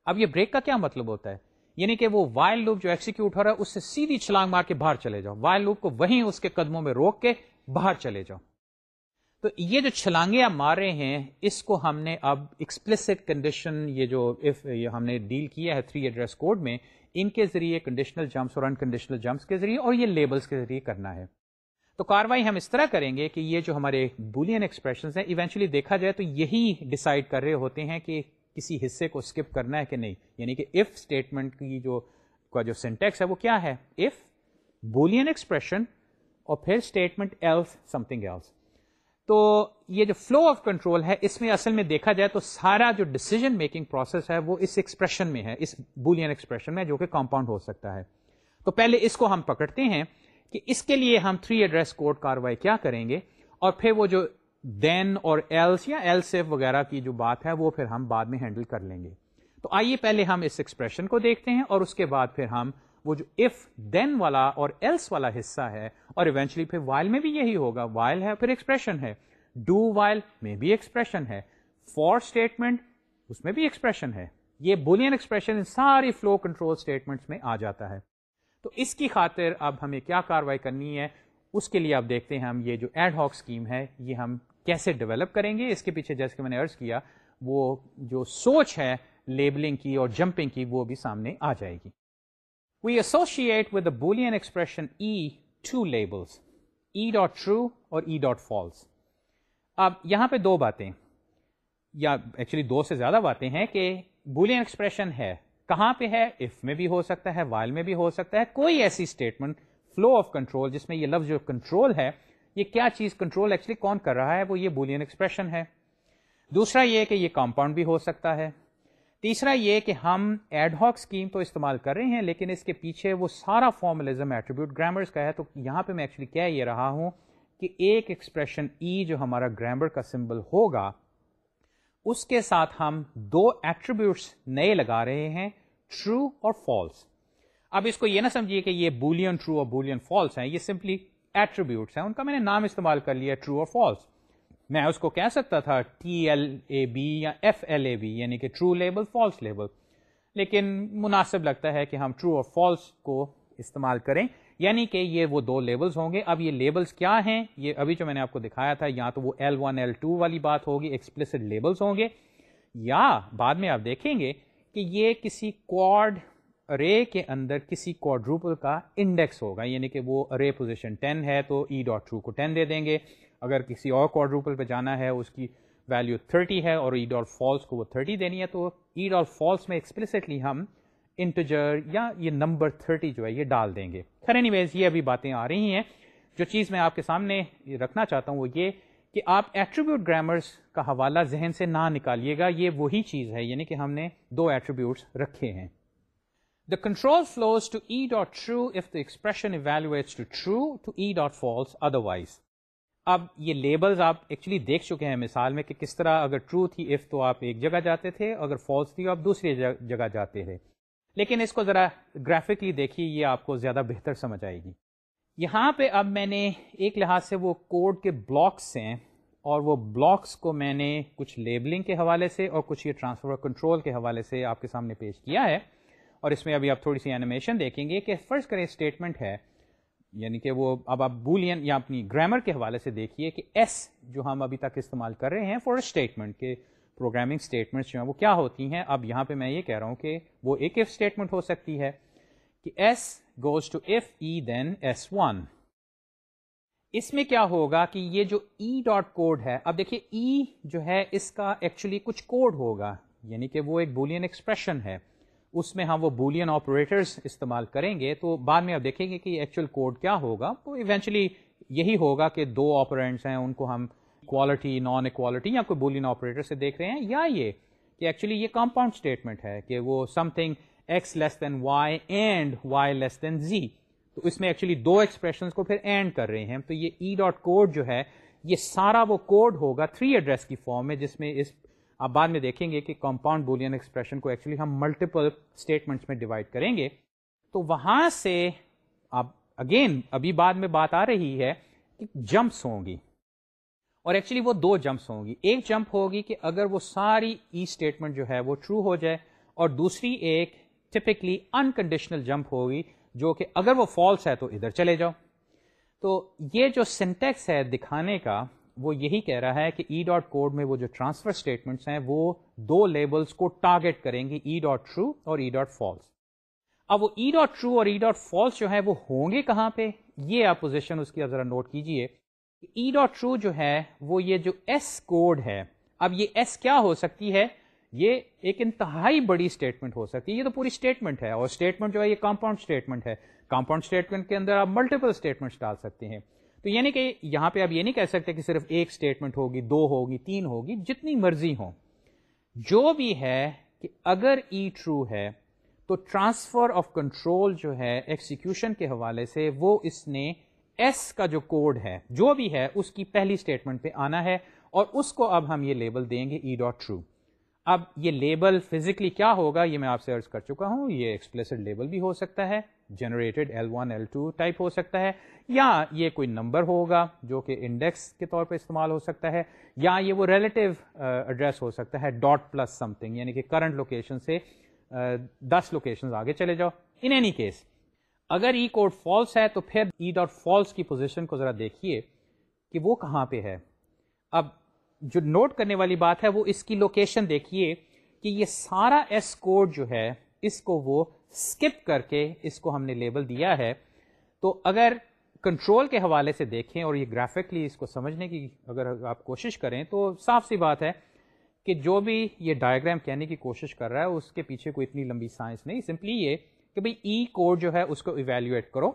اب یہ بریک کا کیا مطلب ہوتا ہے؟ یعنی کہ وہ وائل لوپ جو ایکسیکیوٹ ہو رہا ہے، اس سے سیدھی چھلانگ مار کے باہر چلے جاؤ وائل لوپ کو وہیں اس کے قدموں میں روک کے باہر چلے جاؤ تو یہ جو چھلانگے آپ مار رہے ہیں، اس کو ہم نے اب ایکسپلسٹ کنڈیشن یہ جو اف یہ ہم نے ڈیل کیا ہے تھری ایڈریس کوڈ میں، ان کے ذریعے کنڈیشنل جمپس اور انکنڈیشنل جمپس کے ذریعے اور یہ لیبلس کے ذریعے کرنا ہے۔ تو کاروائی ہم اس طرح کریں گے کہ یہ جو ہمارے بولین ایکسپریشن ہیں ایونچولی دیکھا جائے تو یہی ڈسائڈ کر رہے ہوتے ہیں کہ کسی حصے کو اسکپ کرنا ہے کہ نہیں. یعنی کہ اف اسٹیٹمنٹ کی جو کا جو سینٹیکس ہے وہ کیا ہے؟ اف بولین ایکسپریشن اور پھر statement else something else تو یہ جو فلو آف کنٹرول ہے، اس میں اصل میں دیکھا جائے تو سارا جو ڈسیزن میکنگ پروسیس ہے وہ اس ایکسپریشن میں ہے، اس بولین ایکسپریشن میں جو کہ کمپاؤنڈ ہو سکتا ہے. تو پہلے اس کو ہم پکڑتے ہیں کہ اس کے لیے ہم تھری ایڈریس کوڈ کاروائی کیا کریں گے اور پھر وہ جو دین اور ایلس یا ایل سیف وغیرہ کی جو بات ہے وہ پھر ہم بعد میں ہینڈل کر لیں گے۔ تو آئیے پہلے ہم اس ایکسپریشن کو دیکھتے ہیں اور اس کے بعد پھر ہم وہ جو اف دین والا اور ایلس والا حصہ ہے اور ایونچولی پھر وائل میں بھی یہی ہوگا۔ وائل ہے پھر ایکسپریشن ہے۔ ڈو وائل میں بھی ایکسپریشن ہے۔ فور اسٹیٹمنٹ اس میں بھی ایکسپریشن ہے۔ یہ بولین ایکسپریشن ساری فلو کنٹرول اسٹیٹمنٹس میں آ جاتا ہے۔ تو اس کی خاطر اب ہمیں کیا کاروائی کرنی ہے؟ اس کے لیے آپ دیکھتے ہیں ہم یہ جو ایڈ ہاک اسکیم ہے، یہ ہم کیسے ڈیولپ کریں گے؟ اس کے پیچھے جیسے کہ میں نے ارض کیا، وہ جو سوچ ہے لیبلنگ کی اور جمپنگ کی، وہ بھی سامنے آ جائے گی۔ We associate with Boolean expression E two labels E dot true اور ای ڈاٹ فالس اب یہاں پہ دو باتیں، یا ایکچولی دو سے زیادہ باتیں ہیں کہ بولین ایکسپریشن ہے کہاں پہ ہے؟ اف میں بھی ہو سکتا ہے وائل میں بھی ہو سکتا ہے۔ کوئی ایسی اسٹیٹمنٹ فلو آف کنٹرول جس میں یہ لفظ جو کنٹرول ہے، یہ کیا چیز کنٹرول ایکچولی کون کر رہا ہے؟ وہ یہ بولین ایکسپریشن ہے۔ دوسرا یہ کہ یہ کمپاؤنڈ بھی ہو سکتا ہے۔ تیسرا یہ کہ ہم ایڈ ہاک اسکیم تو استعمال کر رہے ہیں، لیکن اس کے پیچھے وہ سارا فارملزم ایٹریبیوٹ گرامرس کا ہے۔ تو یہاں پہ میں ایکچولی کہہ یہ رہا ہوں کہ ایک ایکسپریشن ای e جو ہمارا گرامر کا سمبل ہوگا اس کے ساتھ ہم دو ایٹریبیوٹس نئے لگا رہے ہیں ٹرو اور فالس اب اس کو یہ نہ سمجھیے کہ یہ بولین ٹرو اور بولین فالس ہیں، یہ سمپلی ایٹریبیوٹس ہیں۔ ان کا میں نے نام استعمال کر لیا ٹرو اور فالس میں اس کو کہہ سکتا تھا ٹی ایل اے بی یا ایف ایل اے بی یعنی کہ ٹرو لیبل فالس لیبل لیکن مناسب لگتا ہے کہ ہم ٹرو اور فالس کو استعمال کریں۔ یعنی کہ یہ وہ دو لیبلز ہوں گے۔ اب یہ لیبلز کیا ہیں؟ یہ ابھی جو میں نے آپ کو دکھایا تھا، یا تو وہ ایل ون ایل ٹو والی بات ہوگی ایکسپلسڈ لیبلز ہوں گے، یا بعد میں آپ دیکھیں گے کہ یہ کسی کوڈ رے کے اندر کسی کوڈروپل کا انڈیکس ہوگا۔ یعنی کہ وہ رے پوزیشن 10 ہے تو ای ڈاٹ ٹرو کو 10 دے دیں گے۔ اگر کسی اور کوڈروپل پہ جانا ہے، اس کی ویلیو 30 ہے اور ای ڈاٹ فالس کو وہ 30 دینی ہے، تو ای ڈاٹ فالس میں ایکسپلسٹلی ہم انٹیجر یا یہ نمبر 30 جو ہے یہ ڈال دیں گے۔ خیر اینی ویز یہ ابھی باتیں آ رہی ہیں۔ جو چیز میں آپ کے سامنے رکھنا چاہتا ہوں وہ یہ کہ آپ ایٹریبیوٹ گرامرس کا حوالہ ذہن سے نہ نکالیے گا، یہ وہی چیز ہے یعنی کہ ہم نے دو ایٹریبیوٹس رکھے ہیں۔ The control flows to E dot true if the expression evaluates to true to E dot false otherwise اب یہ لیبلز آپ ایکچولی دیکھ چکے ہیں مثال میں کہ کس طرح اگر ٹرو تھی اف تو آپ ایک جگہ جاتے تھے، اگر فالس تھی آپ دوسری جگہ جاتے تھے۔ لیکن اس کو ذرا گرافکلی دیکھیے، یہ آپ کو زیادہ بہتر سمجھ آئے گی۔ یہاں پہ اب میں نے ایک لحاظ سے وہ کوڈ کے بلاکس ہیں اور وہ بلاکس کو میں نے کچھ لیبلنگ کے حوالے سے اور کچھ یہ ٹرانسفر کنٹرول کے حوالے سے آپ کے سامنے پیش کیا ہے۔ اور اس میں ابھی آپ تھوڑی سی اینیمیشن دیکھیں گے کہ فرض کریں اسٹیٹمنٹ ہے یعنی کہ وہ اب آپ بولین یا اپنی گرامر کے حوالے سے دیکھیے کہ ایس جو ہم ابھی تک استعمال کر رہے ہیں فور اسٹیٹمنٹ کے پروگرامنگ اسٹیٹمنٹ جو ہیں وہ کیا ہوتی ہیں؟ اب یہاں پہ میں یہ کہہ رہا ہوں کہ وہ ایک ایف اسٹیٹمنٹ ہو سکتی ہے کہ S goes to if E then S one اس میں کیا ہوگا کہ یہ جو ای ڈاٹ کوڈ ہے، اب دیکھیے ای e جو ہے اس کا ایکچولی کچھ کوڈ ہوگا یعنی کہ وہ ایک بولین ایکسپریشن ہے۔ اس میں ہم وہ بولین آپریٹرس استعمال کریں گے تو بعد میں آپ دیکھیں گے کہ ایکچوئل کوڈ کیا ہوگا۔ تو ایونچولی یہی ہوگا کہ دو آپرینٹس ہیں، ان کو ہم کوالٹی نان اکوالٹی یا کوئی بولین آپریٹر سے دیکھ رہے ہیں، یا یہ کہ ایکچولی یہ کمپاؤنڈ اسٹیٹمنٹ ہے کہ وہ something x less than y and y less than z تو اس میں ایکچولی دو ایکسپریشن کو پھر اینڈ کر رہے ہیں تو یہ ای ڈاٹ کوڈ جو ہے، یہ سارا وہ کوڈ ہوگا تھری ایڈریس کی فارم میں، جس میں اس، آپ بعد میں دیکھیں گے کہ کمپاؤنڈ بولین ایکسپریشن کو ایکچولی ہم ملٹیپل اسٹیٹمنٹس میں ڈیوائڈ کریں گے۔ تو وہاں سے اب اگین ابھی بعد میں بات آ رہی ہے کہ جمپس ہوں گی۔ اور ایکچولی وہ دو جمپس ہوں گی۔ ایک جمپ ہوگی کہ اگر وہ ساری e ای اسٹیٹمنٹ جو ہے وہ ٹرو ہو جائے اور دوسری ایک ٹپکلی انکنڈیشنل جمپ ہوگی جو کہ اگر وہ فالس ہے تو ادھر چلے جاؤ۔ تو یہ جو سینٹیکس ہے دکھانے کا، وہ یہی کہہ رہا ہے کہ ای ڈاٹ کوڈ میں وہ جو ٹرانسفر اسٹیٹمنٹس ہیں، وہ دو لیبلس کو ٹارگیٹ کریں گے ای ڈاٹ ٹرو اور ای ڈاٹ فالس اب وہ ای ڈاٹ ٹرو اور ای ڈاٹ فالس جو ہے وہ ہوں گے کہاں پہ؟ یہ آپ پوزیشن اس کی ذرا نوٹ کیجیے۔ ای ڈاٹ ٹرو جو ہے وہ یہ جو ایس کوڈ ہے، اب یہ ایس کیا ہو سکتی ہے؟ یہ ایک انتہائی بڑی اسٹیٹمنٹ ہو سکتی ہے، یہ تو پوری اسٹیٹمنٹ ہے، اور اسٹیٹمنٹ جو ہے یہ کمپاؤنڈ اسٹیٹمنٹ ہے۔ کمپاؤنڈ اسٹیٹمنٹ کے اندر آپ ملٹیپل اسٹیٹمنٹ ڈال سکتے ہیں۔ تو یعنی کہ یہاں پہ آپ یہ نہیں کہہ سکتے کہ صرف ایک اسٹیٹمنٹ ہوگی، دو ہوگی، تین ہوگی، جتنی مرضی ہو جو بھی ہے کہ اگر e ای ٹرو ہے، تو ٹرانسفر آف کنٹرول جو ہے ایکسیکیوشن کے حوالے سے وہ اس نے ایس کا جو کوڈ ہے، جو بھی ہے، اس کی پہلی اسٹیٹمنٹ پہ آنا ہے اور اس کو اب ہم یہ لیبل دیں گے ای ڈاٹ ٹرو اب یہ لیبل فزیکلی کیا ہوگا یہ میں آپ سے ارض کر چکا ہوں، یہ ایکسپلسڈ لیبل بھی ہو سکتا ہے generated L one L two type ہو سکتا ہے، یا یہ کوئی نمبر ہوگا جو کہ انڈیکس کے طور پہ استعمال ہو سکتا ہے، یا یہ وہ ریلیٹو ایڈریس uh, ہو سکتا ہے ڈاٹ پلس سم تھنگ یعنی کہ کرنٹ لوکیشن سے uh, دس لوکیشن آگے چلے جاؤ۔ ان اینی کیس اگر ای کوڈ فالس ہے تو پھر ای ڈاٹ فالس کی پوزیشن کو ذرا دیکھیے کہ وہ کہاں پہ ہے۔ اب جو نوٹ کرنے والی بات ہے وہ اس کی لوکیشن دیکھیے کہ یہ سارا ایس کوڈ جو ہے اس کو وہ اسکپ کر کے اس کو ہم نے لیبل دیا ہے۔ تو اگر کنٹرول کے حوالے سے دیکھیں اور یہ گرافکلی اس کو سمجھنے کی اگر آپ کوشش کریں تو صاف سی بات ہے کہ جو بھی یہ ڈائگرام کہنے کی کوشش کر رہا ہے اس کے پیچھے کوئی اتنی لمبی سائنس نہیں سمپلی یہ کہ بھائی ای e کوڈ جو ہے اس کو ایویلویٹ کرو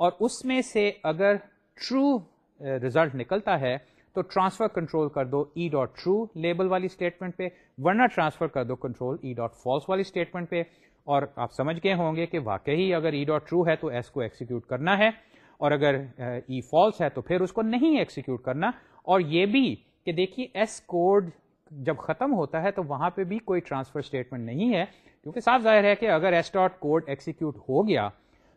اور اس میں سے اگر ٹرو ریزلٹ uh, نکلتا ہے تو ٹرانسفر کنٹرول کر دو ای ڈاٹ ٹرو لیبل والی اسٹیٹمنٹ پہ، ورنہ ٹرانسفر کر دو کنٹرول ای ڈاٹ فالس والی اسٹیٹمنٹ پہ۔ اور آپ سمجھ گئے ہوں گے کہ واقعی اگر ای ڈاٹ ٹرو ہے تو ایس کو ایکسیکیوٹ کرنا ہے، اور اگر uh, e ای فالس ہے تو پھر اس کو نہیں ایکسیکیوٹ کرنا۔ اور یہ بھی کہ دیکھیے ایس کوڈ جب ختم ہوتا ہے تو وہاں پہ بھی کوئی ٹرانسفر اسٹیٹمنٹ نہیں ہے، کیونکہ صاف ظاہر ہے کہ اگر ایس ڈاٹ کوڈ ایکسیکیوٹ ہو گیا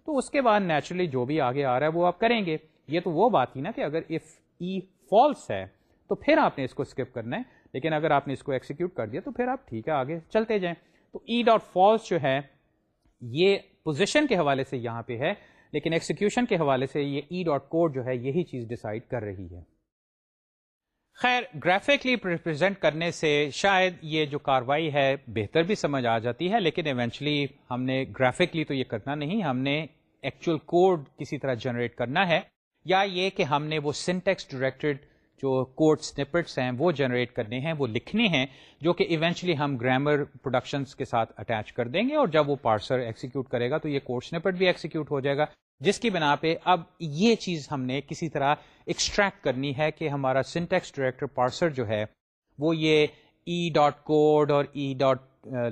تو اس کے بعد نیچرلی جو بھی آگے آ رہا ہے وہ آپ کریں گے۔ یہ تو وہ بات ہی نا کہ اگر اف ای فالس ہے تو پھر آپ نے اس کو اسکپ کرنا ہے، لیکن اگر آپ نے اس کو ایکسیکیوٹ کر دیا تو پھر آپ ٹھیک ہے، آگے چلتے جائیں۔ تو ای ڈاٹ فالس جو ہے، یہ پوزیشن کے حوالے سے یہاں پہ ہے، لیکن ایکسیکیوشن کے حوالے سے یہ ای ڈاٹ کوڈ جو ہے، یہی چیز ڈسائڈ کر رہی ہے۔ خیر گرافکلی ریپرزینٹ کرنے سے شاید یہ جو کاروائی ہے بہتر بھی سمجھ آ جاتی ہے، لیکن ایونچولی ہم نے گرافکلی تو یہ کرنا نہیں، ہم نے ایکچوئل کوڈ کسی طرح جنریٹ کرنا ہے، یا یہ کہ ہم نے وہ سنٹیکس ڈائریکٹڈ جو کوڈ سنپٹس ہیں وہ جنریٹ کرنے ہیں، وہ لکھنے ہیں جو کہ ایونچولی ہم گرامر پروڈکشنس کے ساتھ اٹیچ کر دیں گے اور جب وہ پارسر ایکسیکیوٹ کرے گا تو یہ کوڈ سنپٹ بھی ایکسیکیوٹ ہو جائے گا۔ جس کی بنا پہ اب یہ چیز ہم نے کسی طرح ایکسٹریکٹ کرنی ہے کہ ہمارا سنٹیکس ڈائریکٹر پارسر جو ہے وہ یہ ای ڈاٹ کوڈ اور e ای ڈاٹ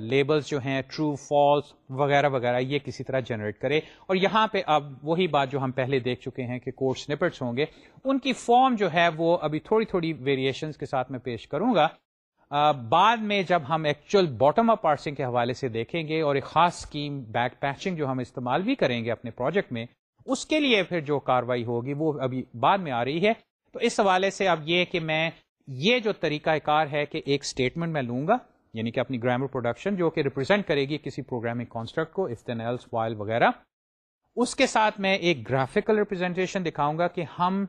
لیبلس جو ہیں ٹرو فالس وغیرہ وغیرہ، یہ کسی طرح جنریٹ کرے۔ اور یہاں پہ اب وہی بات جو ہم پہلے دیکھ چکے ہیں کہ کوڈ سنپٹس ہوں گے، ان کی فارم جو ہے وہ ابھی تھوڑی تھوڑی ویریشنس کے ساتھ میں پیش کروں گا۔ بعد میں جب ہم ایکچوئل باٹم اپ پارسنگ کے حوالے سے دیکھیں گے اور ایک خاص اسکیم بیک پیچنگ جو ہم استعمال بھی کریں گے اپنے پروجیکٹ میں، اس کے لیے پھر جو کاروائی ہوگی وہ ابھی بعد میں آ رہی ہے۔ تو اس حوالے سے اب یہ کہ میں، یہ جو طریقہ کار ہے کہ ایک اسٹیٹمنٹ میں لوں گا۔ یعنی کہ اپنی گرامر پروڈکشن جو کہ ریپرزینٹ کرے گی کسی پروگرامنگ کانسٹرکٹ کو اف دین ایلس وائل وغیرہ۔ اس کے ساتھ میں ایک گرافیکل ریپرزینٹیشن دکھاؤں گا کہ ہم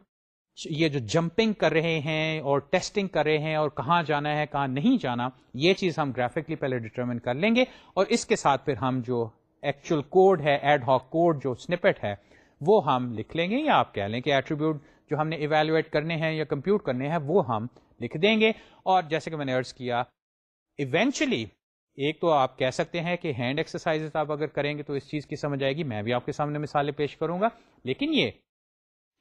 یہ جو جمپنگ کر رہے ہیں اور ٹیسٹنگ کر رہے ہیں اور کہاں جانا ہے، کہاں نہیں جانا، یہ چیز ہم گرافکلی پہلے ڈیٹرمن کر لیں گے۔ اور اس کے ساتھ پھر ہم جو ایکچوئل کوڈ ہے ایڈ ہاک کوڈ جو سنپٹ ہے، وہ ہم لکھ لیں گے یا آپ کہہ لیں کہ ایٹریبیوٹ جو ہم نے ایویلویٹ کرنے ہیں یا کمپیوٹ کرنے ہیں، وہ ہم لکھ دیں گے۔ اور جیسے کہ میں نے ارض کیا ایونچولی ایک تو آپ کہہ سکتے ہیں کہ ہینڈ ایکسرسائز آپ اگر کریں گے تو اس چیز کی سمجھ آئے گی، میں بھی آپ کے سامنے مثالیں پیش کروں گا۔ لیکن یہ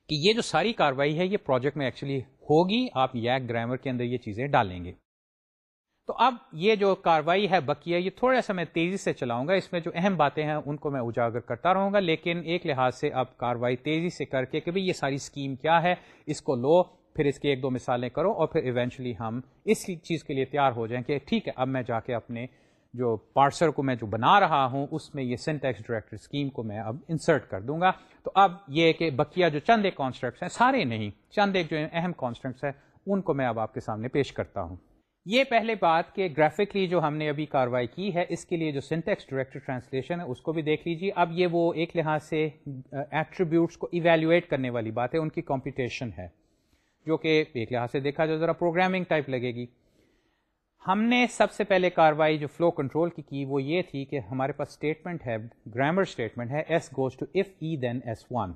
کہ یہ جو ساری کاروائی ہے، یہ پروجیکٹ میں ایکچولی ہوگی، آپ یک گرامر کے اندر یہ چیزیں ڈالیں گے۔ تو اب یہ جو کاروائی ہے بکیا یہ تھوڑا سا میں تیزی سے چلاؤں گا۔ اس میں جو اہم باتیں ہیں، ان کو میں اجاگر کرتا رہوں گا۔ لیکن ایک لحاظ سے اب کاروائی تیزی سے کر کے کہ بھائی یہ ساری اسکیم کیا ہے، اس کو لو۔ پھر اس کی ایک دو مثالیں کرو اور پھر ایونچولی ہم اس چیز کے لیے تیار ہو جائیں کہ ٹھیک ہے، اب میں جا کے اپنے جو پارسر کو میں جو بنا رہا ہوں، اس میں یہ سنٹیکس ڈائریکٹر اسکیم کو میں اب انسرٹ کر دوں گا۔ تو اب یہ کہ بکیا جو چند ایک کانسٹرکٹس ہیں، سارے نہیں، چند ایک جو اہم کانسٹرکٹس ہیں، ان کو میں اب آپ کے سامنے پیش کرتا ہوں۔ یہ پہلے بات کہ گرافکلی جو ہم نے ابھی کاروائی کی ہے، اس کے لیے جو سنٹیکس ڈائریکٹر ٹرانسلیشن ہے، اس کو بھی دیکھ لیجیے۔ اب یہ وہ ایک لحاظ سے ایٹریبیوٹس کو ایویلویٹ کرنے والی بات ہے، ان کی کمپٹیشن ہے۔ جو کہ ایک لحاظ سے دیکھا جو ذرا پروگرامنگ ٹائپ لگے گی۔ ہم نے سب سے پہلے کاروائی جو فلو کنٹرول کی کی وہ یہ تھی کہ ہمارے پاس اسٹیٹمنٹ ہے گرامر اسٹیٹمنٹ ہے S goes to if E then S one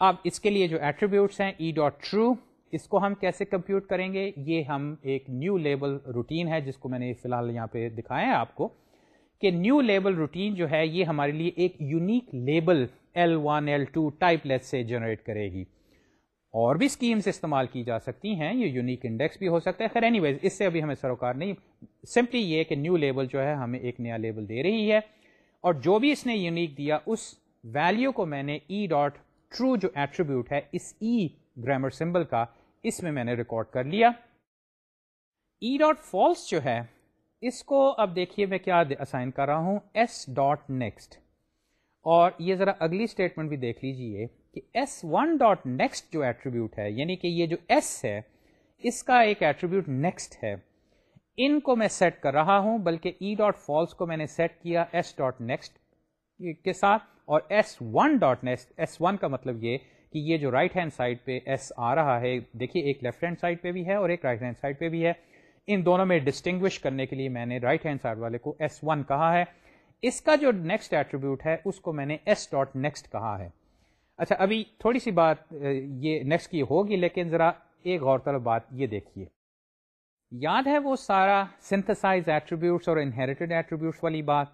اب اس کے لیے جو ایٹریبیوٹس ہیں ای ڈاٹ ٹرو اس کو ہم کیسے کمپیوٹ کریں گے؟ یہ ہم ایک نیو لیبل روٹین ہے، جس کو میں نے فی الحال یہاں پہ دکھایا ہے آپ کو کہ نیو لیبل روٹین جو ہے، یہ ہمارے لیے ایک unique label L one L two type less سے جنریٹ کرے گی۔ اور بھی اسکیمس استعمال کی جا سکتی ہیں، یہ یونیک انڈیکس بھی ہو سکتا ہے۔ خیر اینی ویز اس سے ابھی ہمیں سروکار نہیں سمپلی یہ کہ نیو لیبل جو ہے ہمیں ایک نیا لیبل دے رہی ہے۔ اور جو بھی اس نے یونیک دیا، اس ویلیو کو میں نے ای ڈاٹ ٹرو جو ایٹریبیوٹ ہے، اس ای گرامر سمبل کا، اس میں میں نے ریکارڈ کر لیا۔ ای ڈاٹ فالس جو ہے، اس کو اب دیکھیے میں کیا اسائن کر رہا ہوں۔ ایس ڈاٹ نیکسٹ اور یہ ذرا اگلی اسٹیٹمنٹ بھی دیکھ لیجیے۔ کہ ایس ون ڈاٹ نیکسٹ جو ایٹریبیوٹ ہے یعنی کہ یہ جو ایس ہے، اس کا ایک ایٹریبیوٹ نیکسٹ ہے. ان کو میں سیٹ کر رہا ہوں، بلکہ ای ڈاٹ فالس کو میں نے سیٹ کیا ایس ڈاٹ نیکسٹ کے ساتھ، اور S one dot next S one کا مطلب یہ کہ یہ جو رائٹ ہینڈ سائڈ پہ ایس آ رہا ہے، دیکھیے ایک لیفٹ ہینڈ سائڈ پہ بھی ہے اور ایک رائٹ ہینڈ سائڈ پہ بھی ہے. ان دونوں میں ڈسٹنگوش کرنے کے لیے میں نے رائٹ ہینڈ سائڈ والے کو ایس ون کہا ہے. اس کا جو نیکسٹ ایٹریبیوٹ ہے، اس کو میں نے ایس ڈاٹ نیکسٹ کہا ہے. اچھا ابھی تھوڑی سی بات یہ نیکسٹ کی ہوگی، لیکن ذرا ایک غور طلب بات یہ دیکھیے۔ یاد ہے وہ سارا سنتھسائز ایٹریبیوٹس اور انہیریٹڈ ایٹریبیوٹس والی بات؟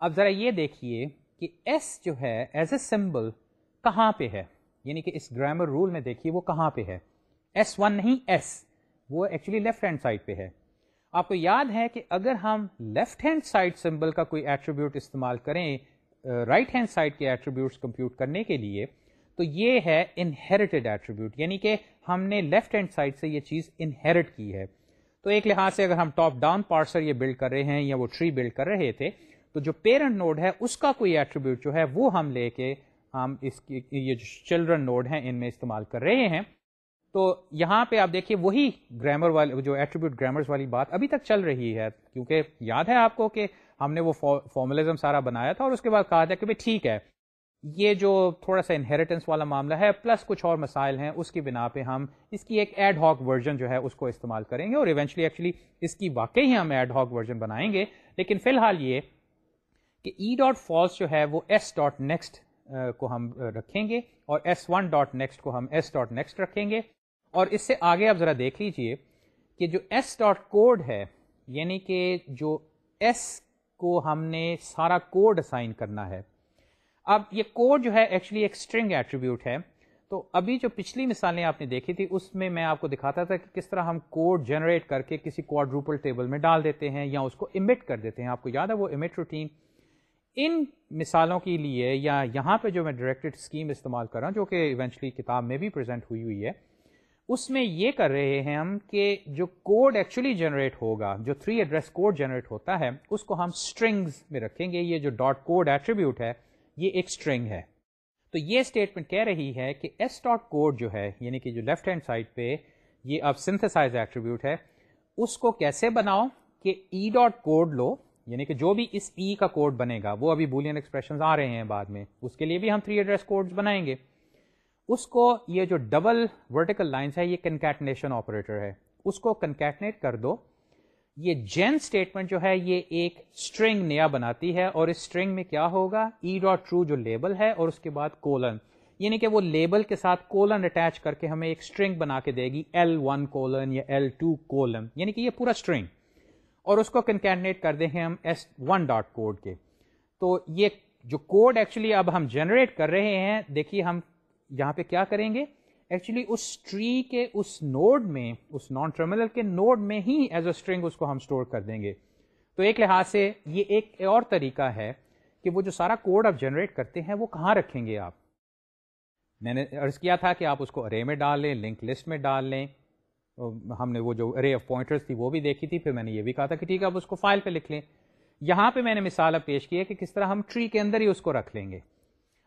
اب ذرا یہ دیکھیے کہ ایس جو ہے ایز اے سمبل کہاں پہ ہے؟ یعنی کہ اس گرامر رول میں دیکھیے وہ کہاں پہ ہے؟ ایس ون نہیں ایس وہ ایکچولی لیفٹ ہینڈ سائڈ پہ ہے۔ آپ کو یاد ہے کہ اگر ہم لیفٹ ہینڈ سائڈ سمبل کا کوئی ایٹریبیوٹ استعمال کریں رائٹ ہینڈ سائڈ کے ایٹریبیوٹس کمپیوٹ کرنے کے لیے تو یہ ہے انہیریٹڈ ایٹریبیوٹ یعنی کہ ہم نے لیفٹ ہینڈ سائڈ سے یہ چیز انہیریٹ کی ہے۔ تو ایک لحاظ سے اگر ہم ٹاپ ڈاؤن پارسر یہ بلڈ کر رہے ہیں یا وہ ٹری بلڈ کر رہے تھے، تو جو پیرنٹ نوڈ ہے اس کا کوئی ایٹریبیوٹ جو ہے وہ ہم لے کے ہم اس کی، یہ جو چلڈرن نوڈ ہیں ان میں استعمال کر رہے ہیں۔ تو یہاں پہ آپ دیکھیے وہی گرامر والے جو ایٹریبیوٹ گرامرز والی بات ابھی تک چل رہی ہے۔ کیونکہ یاد ہے آپ کو کہ ہم نے وہ فارمولزم سارا بنایا تھا اور اس کے بعد کہا تھا کہ بھائی ٹھیک ہے، یہ جو تھوڑا سا انہیریٹنس والا معاملہ ہے پلس کچھ اور مسائل ہیں، اس کی بنا پہ ہم اس کی ایک ایڈ ہاک ورژن جو ہے اس کو استعمال کریں گے اور ایونچولی ایکچولی اس کی واقعی ہم ایڈ ہاک ورژن بنائیں گے۔ لیکن فی الحال یہ کہ ای ڈاٹ فالس جو ہے وہ ایس ڈاٹ نیکسٹ کو ہم رکھیں گے اور ایس ون ڈاٹ نیکسٹ کو ہم ایس ڈاٹ نیکسٹ رکھیں گے۔ اور اس سے آگے آپ ذرا دیکھ لیجیے کہ جو ایس ڈاٹ کوڈ ہے یعنی کہ جو ایس کو ہم نے سارا کوڈ اسائن کرنا ہے۔ اب یہ کوڈ جو ہے ایکچولی ایک اسٹرنگ ایٹریبیوٹ ہے۔ تو ابھی جو پچھلی مثالیں آپ نے دیکھی تھی، اس میں میں آپ کو دکھاتا تھا کہ کس طرح ہم کوڈ جنریٹ کر کے کسی کوڈروپل ٹیبل میں ڈال دیتے ہیں یا اس کو امیٹ کر دیتے ہیں۔ آپ کو یاد ہے وہ امیٹ روٹین ان مثالوں کے لیے یا یہاں پہ جو میں ڈائریکٹڈ اسکیم استعمال کر رہا ہوں، جو کہ ایونچولی کتاب میں بھی پریزنٹ ہوئی ہوئی ہے اس میں یہ کر رہے ہیں ہم کہ جو کوڈ ایکچولی جنریٹ ہوگا، جو تھری ایڈریس کوڈ جنریٹ ہوتا ہے، اس کو ہم اسٹرنگز میں رکھیں گے۔ یہ جو ڈاٹ کوڈ ایٹریبیوٹ ہے، یہ ایک اسٹرنگ ہے۔ تو یہ اسٹیٹمنٹ کہہ رہی ہے کہ ایس ڈاٹ کوڈ جو ہے یعنی کہ جو لیفٹ ہینڈ سائڈ پہ یہ اب سنتھسائز ایٹریبیوٹ ہے، اس کو کیسے بناؤ کہ ای ڈاٹ کوڈ لو؟ یعنی کہ جو بھی اس ای e کا کوڈ بنے گا، وہ ابھی بولین ایکسپریشن آ رہے ہیں بعد میں، اس کے لیے بھی ہم تھری ایڈریس کوڈ بنائیں گے۔ اس کو یہ جو ڈبل ورٹیکل لائنس ہے، یہ کنکیٹنیشن آپریٹر ہے. اس کو کنکیٹنیٹ کر دو. یہ جین اسٹیٹمنٹ جو ہے، یہ ایک اسٹرنگ نیا بناتی ہے اور اس اسٹرنگ میں کیا ہوگا؟ ای ڈاٹ ٹرو جو لیبل ہے اور اس کے بعد کولن یعنی کہ وہ لیبل کے ساتھ کولن اٹیچ کر کے ہمیں ایک اسٹرنگ بنا کے دے گی. ایل ون کولن یا ایل ٹو کولن یعنی کہ یہ پورا اسٹرنگ اور اس کو کنکینیٹ کر دیں گے ہم ایس ون ڈاٹ کوڈ کے. تو یہ جو کوڈ ایکچولی اب ہم جنریٹ کر رہے ہیں، دیکھیے ہم یہاں پہ کیا کریں گے؟ ایکچولی اس ٹری کے اس نوڈ میں، اس نان ٹرمینل کے نوڈ میں ہی ایز اے اسٹرنگ اس کو ہم اسٹور کر دیں گے۔ تو ایک لحاظ سے یہ ایک اور طریقہ ہے کہ وہ جو سارا کوڈ آپ جنریٹ کرتے ہیں، وہ کہاں رکھیں گے آپ؟ میں نے ارض کیا تھا کہ آپ اس کو ارے میں ڈال لیں لنک لسٹ میں ڈال لیں۔ ہم نے وہ جو ارے آف پوائنٹرس تھی، وہ بھی دیکھی تھی۔ پھر میں نے یہ بھی کہا تھا کہ ٹھیک ہے، آپ اس کو فائل پہ لکھ لیں۔ یہاں پہ میں نے مثال اب پیش کی ہے کہ کس طرح ہم ٹری کے اندر ہی اس کو رکھ لیں گے۔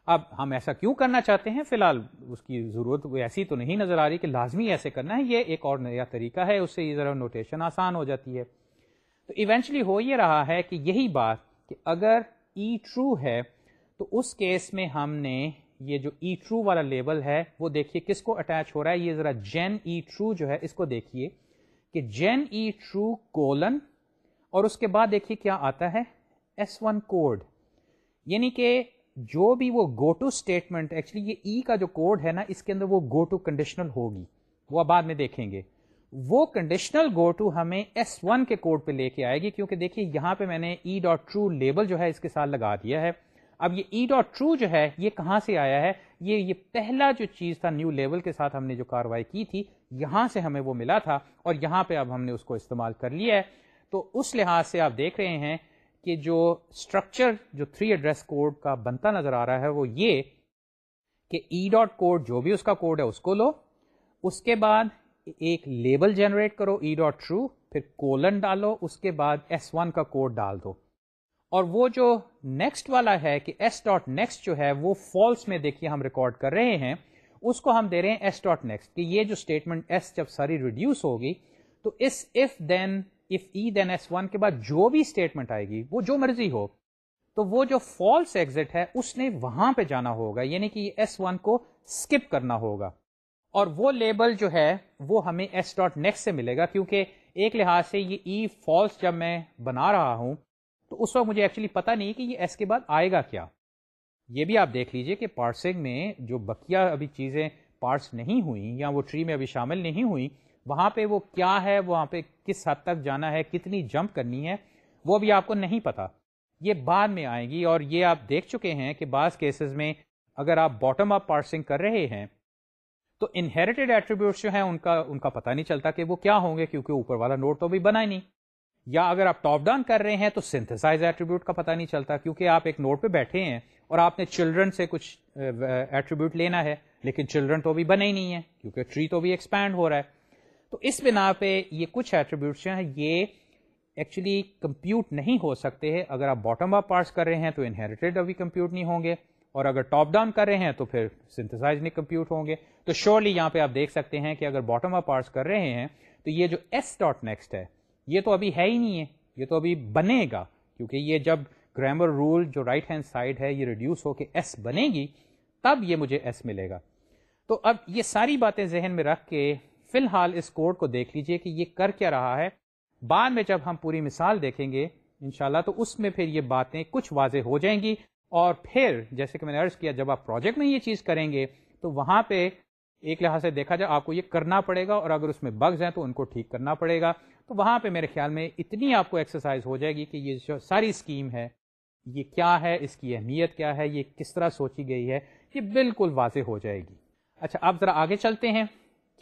اب ہم ایسا کیوں کرنا چاہتے ہیں؟ فی الحال اس کی ضرورت ایسی تو نہیں نظر آ رہی کہ لازمی ایسے کرنا ہے، یہ ایک اور نیا طریقہ ہے، اس سے یہ ذرا نوٹیشن آسان ہو جاتی ہے۔ تو ایونچولی ہو یہ رہا ہے کہ یہی بات کہ اگر e ای ٹرو ہے، تو اس کیس میں ہم نے یہ جو e ای ٹرو والا لیبل ہے، وہ دیکھیے کس کو اٹیچ ہو رہا ہے۔ یہ ذرا جین ای ٹرو جو ہے، اس کو دیکھیے کہ جین ای ٹرو کولن اور اس کے بعد دیکھیے کیا آتا ہے۔ ایس ون کوڈ یعنی کہ جو بھی وہ گو ٹو اسٹیٹمنٹ ایکچولی یہ ای e کا جو کوڈ ہے نا، اس کے اندر وہ گو ٹو کنڈیشنل ہوگی۔ وہ بعد میں دیکھیں گے۔ وہ کنڈیشنل گو ٹو ہمیں ایس ون کے کوڈ پہ لے کے آئے گی، کیونکہ دیکھیے یہاں پہ میں نے ای ڈاٹ ٹرو لیبل جو ہے اس کے ساتھ لگا دیا ہے۔ اب یہ ای ڈاٹ ٹرو جو ہے، یہ کہاں سے آیا ہے؟ یہ یہ پہلا جو چیز تھا نیو لیول کے ساتھ ہم نے جو کاروائی کی تھی، یہاں سے ہمیں وہ ملا تھا اور یہاں پہ اب ہم نے اس کو استعمال کر لیا ہے۔ تو اس لحاظ سے آپ دیکھ رہے ہیں کہ جو اسٹرکچر جو تھری ایڈریس کوڈ کا بنتا نظر آ رہا ہے وہ یہ کہ ای ڈاٹ کوڈ جو بھی اس کا کوڈ ہے اس کو لو، اس کے بعد ایک لیبل جنریٹ کرو ای ڈاٹ ٹرو پھر کولن ڈالو، اس کے بعد ایس ون کا کوڈ ڈال دو۔ اور وہ جو نیکسٹ والا ہے کہ ایس ڈاٹ نیکسٹ جو ہے وہ فالس میں دیکھیے ہم ریکارڈ کر رہے ہیں، اس کو ہم دے رہے ہیں ایس ڈاٹ نیکسٹ کہ یہ جو اسٹیٹمنٹ ایس جب ساری ریڈیوس ہوگی تو اس if then if E then S one کے بعد جو بھی اسٹیٹمنٹ آئے گی، وہ جو مرضی ہو، تو وہ جو فالس ایگزٹ ہے، اس نے وہاں پہ جانا ہوگا یعنی کہ ایس ون کو اسکپ کرنا ہوگا۔ اور وہ لیبل جو ہے، وہ ہمیں ایس ڈاٹ نیکسٹ سے ملے گا، کیونکہ ایک لحاظ سے یہ e ای فالس جب میں بنا رہا ہوں، تو اس وقت مجھے ایکچولی پتا نہیں کہ یہ ایس کے بعد آئے گا کیا۔ یہ بھی آپ دیکھ لیجیے کہ پارسنگ میں جو بکیا ابھی چیزیں پارٹس نہیں ہوئی یا وہ ٹری میں ابھی شامل نہیں ہوئی وہاں پہ وہ کیا ہے، وہاں پہ کس حد تک جانا ہے، کتنی جمپ کرنی ہے، وہ بھی آپ کو نہیں پتا۔ یہ بعد میں آئے گی اور یہ آپ دیکھ چکے ہیں کہ بعض کیسز میں اگر آپ باٹم اپ پارسنگ کر رہے ہیں، تو انہیریٹیڈ ایٹریبیوٹس جو ہیں، ان کا ان کا پتہ نہیں چلتا کہ وہ کیا ہوں گے، کیونکہ اوپر والا نوٹ تو بھی بنا ہی نہیں۔ یا اگر آپ ٹاپ ڈاؤن کر رہے ہیں، تو سنتھسائز ایٹریبیوٹ کا پتہ نہیں چلتا، کیونکہ آپ ایک نوٹ پہ بیٹھے ہیں اور آپ نے چلڈرن سے کچھ ایٹریبیوٹ لینا ہے، لیکن چلڈرن تو بھی بنے ہی نہیں ہے کیونکہ ٹری تو بھی ایکسپینڈ ہو رہا ہے۔ تو اس بنا پہ یہ کچھ ایٹریبیوٹس ہیں، یہ ایکچولی کمپیوٹ نہیں ہو سکتے ہیں۔ اگر آپ باٹم اپ پارٹس کر رہے ہیں تو انہیریٹیڈ ابھی کمپیوٹ نہیں ہوں گے۔ اور اگر ٹاپ ڈاؤن کر رہے ہیں تو پھر سنتھسائز نہیں کمپیوٹ ہوں گے۔ تو شیورلی یہاں پہ آپ دیکھ سکتے ہیں کہ اگر باٹم اپ پارٹس کر رہے ہیں تو یہ جو ایس ڈاٹ نیکسٹ ہے، یہ تو ابھی ہے ہی نہیں ہے۔ یہ تو ابھی بنے گا۔ کیونکہ یہ جب گرامر رول جو رائٹ ہینڈ سائڈ ہے، یہ ریڈیوس ہو کے ایس بنے گی، تب یہ مجھے ایس ملے گا۔ تو اب یہ ساری باتیں ذہن میں رکھ کے فی الحال اس کوڈ کو دیکھ لیجیے کہ یہ کر کیا رہا ہے۔ بعد میں جب ہم پوری مثال دیکھیں گے، انشاءاللہ تو اس میں پھر یہ باتیں کچھ واضح ہو جائیں گی۔ اور پھر جیسے کہ میں نے عرض کیا، جب آپ پروجیکٹ میں یہ چیز کریں گے، تو وہاں پہ ایک لحاظ سے دیکھا جائے، آپ کو یہ کرنا پڑے گا اور اگر اس میں بگز ہیں تو ان کو ٹھیک کرنا پڑے گا۔ تو وہاں پہ میرے خیال میں اتنی آپ کو ایکسرسائز ہو جائے گی کہ یہ جو ساری اسکیم ہے، یہ کیا ہے، اس کی اہمیت کیا ہے، یہ کس طرح سوچی گئی ہے، یہ بالکل واضح ہو جائے گی۔ اچھا آپ ذرا آگے چلتے ہیں۔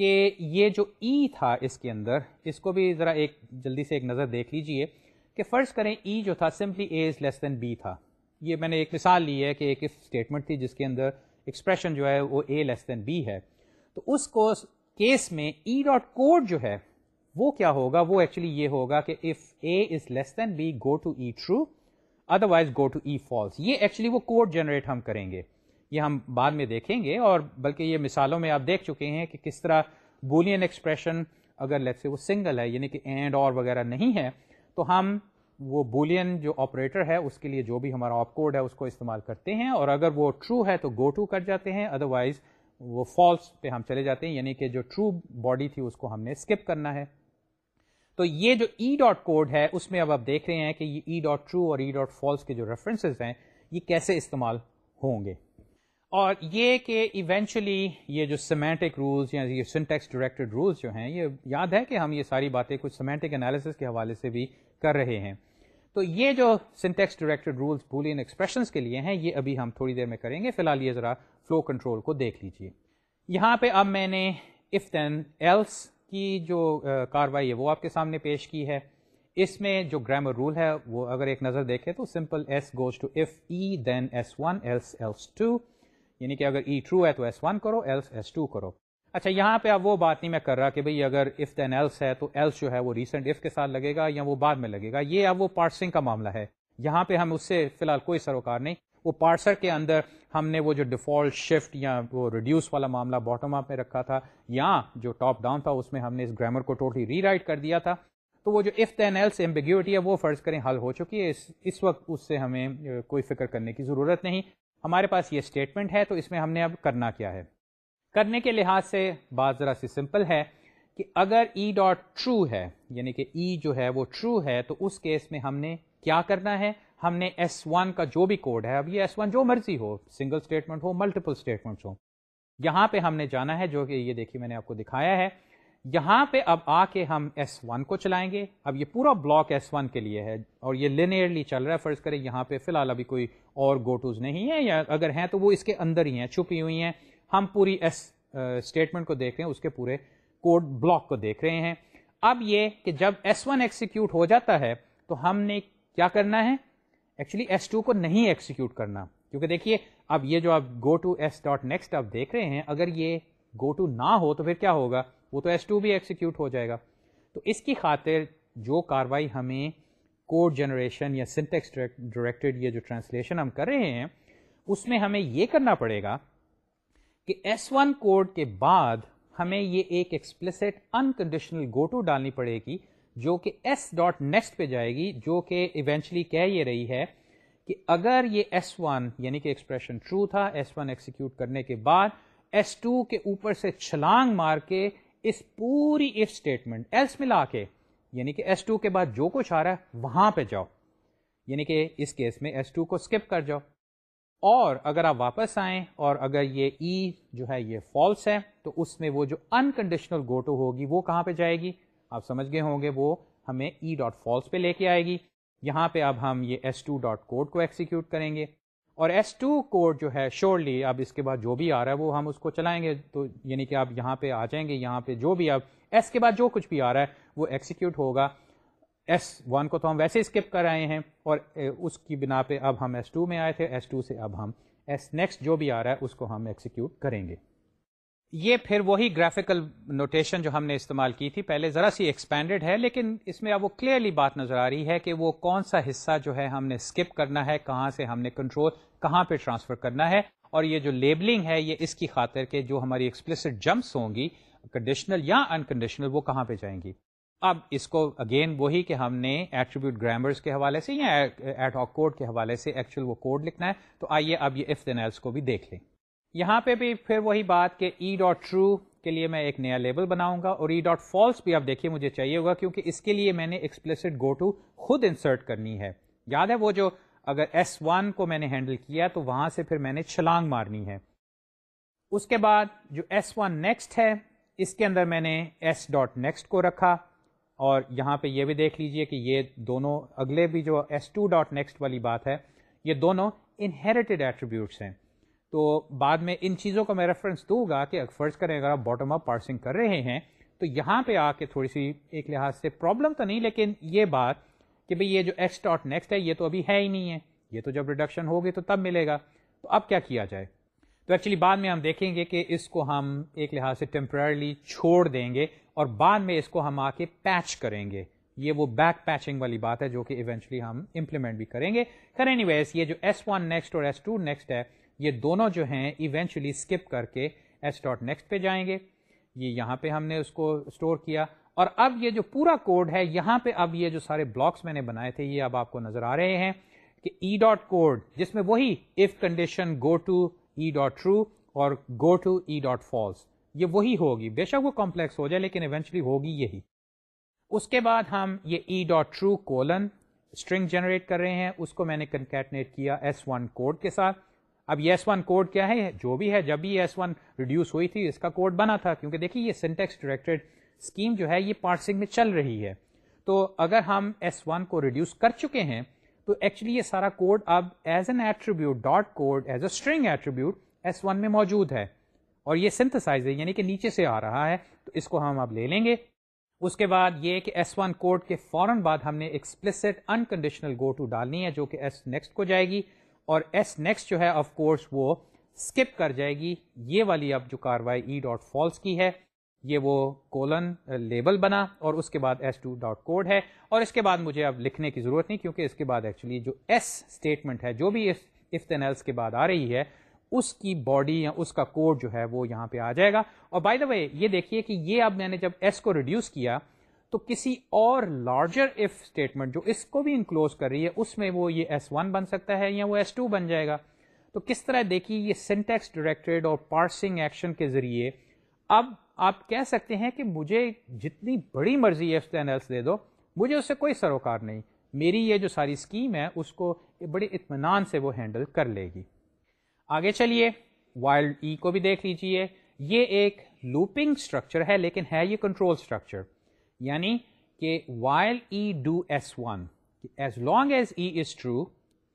کہ یہ جو ای تھا اس کے اندر، اس کو بھی ذرا ایک جلدی سے ایک نظر دیکھ لیجیے کہ فرض کریں ای جو تھا simply a is less than be تھا۔ یہ میں نے ایک مثال لی ہے کہ ایک اسٹیٹمنٹ تھی جس کے اندر ایکسپریشن جو ہے وہ اے لیس دین بی ہے۔ تو اس کو کیس میں ای ڈاٹ کوڈ جو ہے، وہ کیا ہوگا؟ وہ ایکچولی یہ ہوگا کہ if A is less than B go to E true otherwise go to E false یہ ایکچولی وہ کوڈ جنریٹ ہم کریں گے۔ یہ ہم بعد میں دیکھیں گے اور بلکہ یہ مثالوں میں آپ دیکھ چکے ہیں کہ کس طرح بولین ایکسپریشن اگر لیٹ سے وہ سنگل ہے یعنی کہ اینڈ اور وغیرہ نہیں ہے، تو ہم وہ بولین جو آپریٹر ہے، اس کے لیے جو بھی ہمارا آپ کوڈ ہے، اس کو استعمال کرتے ہیں اور اگر وہ ٹرو ہے تو گو ٹو کر جاتے ہیں ادر وائز وہ فالس پہ ہم چلے جاتے ہیں یعنی کہ جو ٹرو باڈی تھی، اس کو ہم نے اسکپ کرنا ہے۔ تو یہ جو ای ڈاٹ کوڈ ہے، اس میں اب آپ دیکھ رہے ہیں کہ یہ ای ڈاٹ ٹرو اور ای ڈاٹ فالس کے جو ریفرنسز ہیں، یہ کیسے استعمال ہوں گے۔ اور یہ کہ ایونچولی یہ جو سیمینٹک رولس یا یہ سنٹیکس ڈائریکٹڈ رولس جو ہیں، یہ یاد ہے کہ ہم یہ ساری باتیں کچھ سیمینٹک انالیسس کے حوالے سے بھی کر رہے ہیں۔ تو یہ جو syntax directed rules Boolean expressions کے لیے ہیں، یہ ابھی ہم تھوڑی دیر میں کریں گے۔ فی الحال یہ ذرا فلو کنٹرول کو دیکھ لیجیے یہاں پہ اب میں نے اف دین ایلس کی جو کاروائی ہے وہ آپ کے سامنے پیش کی ہے۔ اس میں جو گرامر رول ہے وہ اگر ایک نظر دیکھے تو simple S goes to if E then S one else else two یعنی کہ اگر e ای ٹرو ہے تو ایس ون کرو ایلس ایس ٹو کرو۔ اچھا یہاں پہ اب وہ بات نہیں میں کر رہا کہ بھئی اگر اف دین ایلس ہے تو ایلس جو ہے وہ ریسنٹ اف کے ساتھ لگے گا یا وہ بعد میں لگے گا۔ یہ اب وہ پارسنگ کا معاملہ ہے۔ یہاں پہ ہم اس سے فی الحال کوئی سروکار نہیں۔ وہ پارسر کے اندر ہم نے وہ جو ڈیفالٹ شفٹ یا وہ ریڈیوس والا معاملہ باٹم اپ میں رکھا تھا یا جو ٹاپ ڈاؤن تھا اس میں ہم نے اس گرامر کو ٹوٹلی ری رائٹ کر دیا تھا۔ تو وہ جو اف دین ایلس ایمبیگیوٹی ہے وہ فرض کریں حل ہو چکی ہے۔ اس اس وقت اس سے ہمیں کوئی فکر کرنے کی ضرورت نہیں۔ ہمارے پاس یہ اسٹیٹمنٹ ہے تو اس میں ہم نے اب کرنا کیا ہے۔ کرنے کے لحاظ سے بات ذرا سی سمپل ہے کہ اگر ای ڈاٹ ٹرو ہے یعنی کہ ای e جو ہے وہ ٹرو ہے، تو اس کیس میں ہم نے کیا کرنا ہے؟ ہم نے ایس ون کا جو بھی کوڈ ہے، اب یہ ایس ون جو مرضی ہو سنگل اسٹیٹمنٹ ہو ملٹیپل اسٹیٹمنٹ ہو یہاں پہ ہم نے جانا ہے جو کہ یہ دیکھیے میں نے آپ کو دکھایا ہے۔ یہاں پہ اب آ کے ہم ایس ون کو چلائیں گے۔ اب یہ پورا بلاک ایس ون کے لیے ہے اور یہ لینئرلی چل رہا ہے، فرض کریں یہاں پہ فی الحال ابھی کوئی اور گوٹوز نہیں ہے یا اگر ہیں تو وہ اس کے اندر ہی ہیں، چھپی ہوئی ہیں۔ ہم پوری ایس اسٹیٹمنٹ کو دیکھ رہے ہیں، اس کے پورے کوڈ بلاک کو دیکھ رہے ہیں۔ اب یہ کہ جب ایس ون ایکسیکیوٹ ہو جاتا ہے تو ہم نے کیا کرنا ہے؟ ایکچولی ایس ٹو کو نہیں ایکسیکیوٹ کرنا۔ کیونکہ دیکھیے، اب یہ جو آپ go to S dot next آپ دیکھ رہے ہیں، اگر یہ گو ٹو نہ ہو تو پھر کیا ہوگا؟ وہ تو ایس ٹو بھی ایکسیکیوٹ ہو جائے گا۔ تو اس کی خاطر جو کاروائی ہمیں کوڈ جنریشن یا سنٹیکس ڈائریکٹڈ یہ جو ٹرانسلیشن ہم کر رہے ہیں، اس میں ہمیں یہ کرنا پڑے گا کہ ایس ون کوڈ کے بعد ہمیں یہ ایک ایکسپلسٹ انکنڈیشنل گو ٹو ڈالنی پڑے گی، جو کہ ایس ڈاٹ نیکسٹ پہ جائے گی، جو کہ ایونچلی کہہ یہ رہی ہے کہ اگر یہ ایس ون یعنی کہ ایکسپریشن ٹرو تھا ایس ون ایکسیکیوٹ کرنے کے بعد ایس ٹو کے اوپر سے چھلانگ مار کے اس پوری اف اسٹیٹمنٹ ایلس ملا کے یعنی کہ ایس ٹو کے بعد جو کچھ آ رہا ہے وہاں پہ جاؤ یعنی کہ اس کیس میں ایس ٹو کو اسکپ کر جاؤ۔ اور اگر آپ واپس آئیں اور اگر یہ ای e جو ہے یہ فالس ہے، تو اس میں وہ جو انکنڈیشنل گوٹو ہوگی، وہ کہاں پہ جائے گی؟ آپ سمجھ گئے ہوں گے، وہ ہمیں ای ڈاٹ فالس پہ لے کے آئے گی۔ یہاں پہ اب ہم یہ ایس ٹو ڈاٹ کوڈ کو ایکسیکیوٹ کریں گے۔ اور ایس ٹو کوڈ جو ہے شیورلی اب اس کے بعد جو بھی آ رہا ہے وہ ہم اس کو چلائیں گے تو یعنی کہ آپ یہاں پہ آ جائیں گے، یہاں پہ جو بھی اب ایس کے بعد جو کچھ بھی آ رہا ہے وہ ایکسیکیوٹ ہوگا۔ ایس ون کو تو ہم ویسے اسکپ کر آئے ہیں اور اس کی بنا پہ اب ہم ایس ٹو میں آئے تھے ایس ٹو سے اب ہم ایس نیکسٹ جو بھی آ رہا ہے اس کو ہم ایکسیکیوٹ کریں گے۔ یہ پھر وہی گرافیکل نوٹیشن جو ہم نے استعمال کی تھی۔ پہلے ذرا سی ایکسپینڈیڈ ہے، لیکن اس میں اب وہ کلیئرلی بات نظر آ رہی ہے کہ وہ کون سا حصہ جو ہے ہم نے اسکپ کرنا ہے، کہاں سے ہم نے کنٹرول کہاں پہ ٹرانسفر کرنا ہے۔ اور یہ جو لیبلنگ ہے، یہ اس کی خاطر کہ جو ہماری ایکسپلسڈ جمپس ہوں گی کنڈیشنل یا انکنڈیشنل وہ کہاں پہ جائیں گی۔ اب اس کو اگین وہی کہ ہم نے ایٹریبیوٹ گرامرس کے حوالے سے یا ایٹ آک کوڈ کے حوالے سے ایکچوئل وہ کوڈ لکھنا ہے۔ تو آئیے اب یہ اف دین ایلس کو بھی دیکھ لیں۔ یہاں پہ بھی پھر وہی بات کہ ای ڈاٹ ٹرو کے لیے میں ایک نیا لیبل بناؤں گا اور ای ڈاٹ فالس بھی آپ دیکھیے مجھے چاہیے ہوگا کیونکہ اس کے لیے میں نے ایکسپلسڈ گو ٹو خود انسرٹ کرنی ہے۔ یاد ہے وہ جو اگر ایس ون کو میں نے ہینڈل کیا تو وہاں سے پھر میں نے چھلانگ مارنی ہے۔ اس کے بعد جو ایس ون نیکسٹ ہے، اس کے اندر میں نے ایس ڈاٹ نیکسٹ کو رکھا اور یہاں پہ یہ بھی دیکھ لیجیے کہ یہ دونوں اگلے بھی جو ایس ٹو ڈاٹ نیکسٹ والی بات ہے، یہ دونوں انہیریٹیڈ ایٹریبیوٹس ہیں۔ تو بعد میں ان چیزوں کا میں ریفرنس دوں گا کہ فرض کریں اگر آپ باٹم اپ پارسنگ کر رہے ہیں، تو یہاں پہ آ کے تھوڑی سی ایک لحاظ سے پرابلم تو نہیں، لیکن یہ بات کہ بھئی یہ جو ایکس ڈاٹ نیکسٹ ہے، یہ تو ابھی ہے ہی نہیں ہے۔ یہ تو جب ریڈکشن ہوگی تو تب ملے گا۔ تو اب کیا کیا جائے؟ تو ایکچولی بعد میں ہم دیکھیں گے کہ اس کو ہم ایک لحاظ سے ٹیمپررلی چھوڑ دیں گے اور بعد میں اس کو ہم آ کے پیچ کریں گے۔ یہ وہ بیک پیچنگ والی بات ہے جو کہ ایونچولی ہم امپلیمنٹ بھی کریں گے۔ اینی ویز یہ جو ایس ون نیکسٹ اور ایس ٹو نیکسٹ ہے یہ دونوں جو ہیں ایونچولی اسکپ کر کے ایس ڈاٹ نیکسٹ پہ جائیں گے۔ یہ یہاں پہ ہم نے اس کو اسٹور کیا۔ اور اب یہ جو پورا کوڈ ہے، یہاں پہ اب یہ جو سارے بلاکس میں نے بنائے تھے، یہ اب آپ کو نظر آ رہے ہیں کہ ای ڈاٹ کوڈ جس میں وہی if condition go to E dot true اور go to E dot false یہ وہی ہوگی۔ بے شک وہ کمپلیکس ہو جائے، لیکن ایونچولی ہوگی یہی۔ اس کے بعد ہم یہ E dot true colon string generate کر رہے ہیں۔ اس کو میں نے کنکیٹنیٹ کیا ایس ون کوڈ کے ساتھ۔ اب ایس ون کوڈ کیا ہے؟ جو بھی ہے، جب بھی ایس ون ریڈیوس ہوئی تھی، اس کا کوڈ بنا تھا۔ کیونکہ دیکھیے، یہ سینٹیکس ڈائریکٹڈ اسکیم جو ہے، یہ پارسنگ میں چل رہی ہے۔ تو اگر ہم ایس ون کو ریڈیوس کر چکے ہیں، تو ایکچولی یہ سارا کوڈ اب as an attribute dot code as a string attribute S one میں موجود ہے۔ اور یہ سنتھسائز ہے یعنی کہ نیچے سے آ رہا ہے۔ تو اس کو ہم اب لے لیں گے۔ اس کے بعد یہ کہ ایس ون کوڈ کے فوراً بعد ہم نے ایکسپلسٹ انکنڈیشنل گو ٹو ڈالنی ہے، جو کہ ایس نیکسٹ کو جائے گی۔ اور ایس نیکسٹ جو ہے آف کورس وہ اسکپ کر جائے گی. یہ والی اب جو کاروائی ای ڈاٹ فالس کی ہے، یہ وہ کولن لیبل uh, بنا اور اس کے بعد ایس ٹو ڈاٹ کوڈ ہے. اور اس کے بعد مجھے اب لکھنے کی ضرورت نہیں کیونکہ اس کے بعد ایکچولی جو ایس اسٹیٹمنٹ ہے، جو بھی اف کے بعد آ رہی ہے، اس کی باڈی یا اس کا کوڈ جو ہے وہ یہاں پہ آ جائے گا. اور بائی دا وے یہ دیکھیے کہ یہ اب میں نے جب ایس کو ریڈیوس کیا تو کسی اور لارجر اف اسٹیٹمنٹ جو اس کو بھی انکلوز کر رہی ہے، اس میں وہ یہ ایس ون بن سکتا ہے یا وہ ایس ٹو بن جائے گا۔ تو کس طرح دیکھیے یہ سینٹیکس ڈائریکٹڈ اور پارسنگ ایکشن کے ذریعے۔ اب آپ کہہ سکتے ہیں کہ مجھے جتنی بڑی مرضی ایف ایس دے دو، مجھے اس سے کوئی سروکار نہیں۔ میری یہ جو ساری اسکیم ہے، اس کو بڑے اطمینان سے وہ ہینڈل کر لے گی۔ آگے چلیے وائلڈ ای e کو بھی دیکھ لیجیے۔ یہ ایک لوپنگ اسٹرکچر ہے، لیکن ہے یہ کنٹرول اسٹرکچر یعنی کہ while E do S one as long as E is true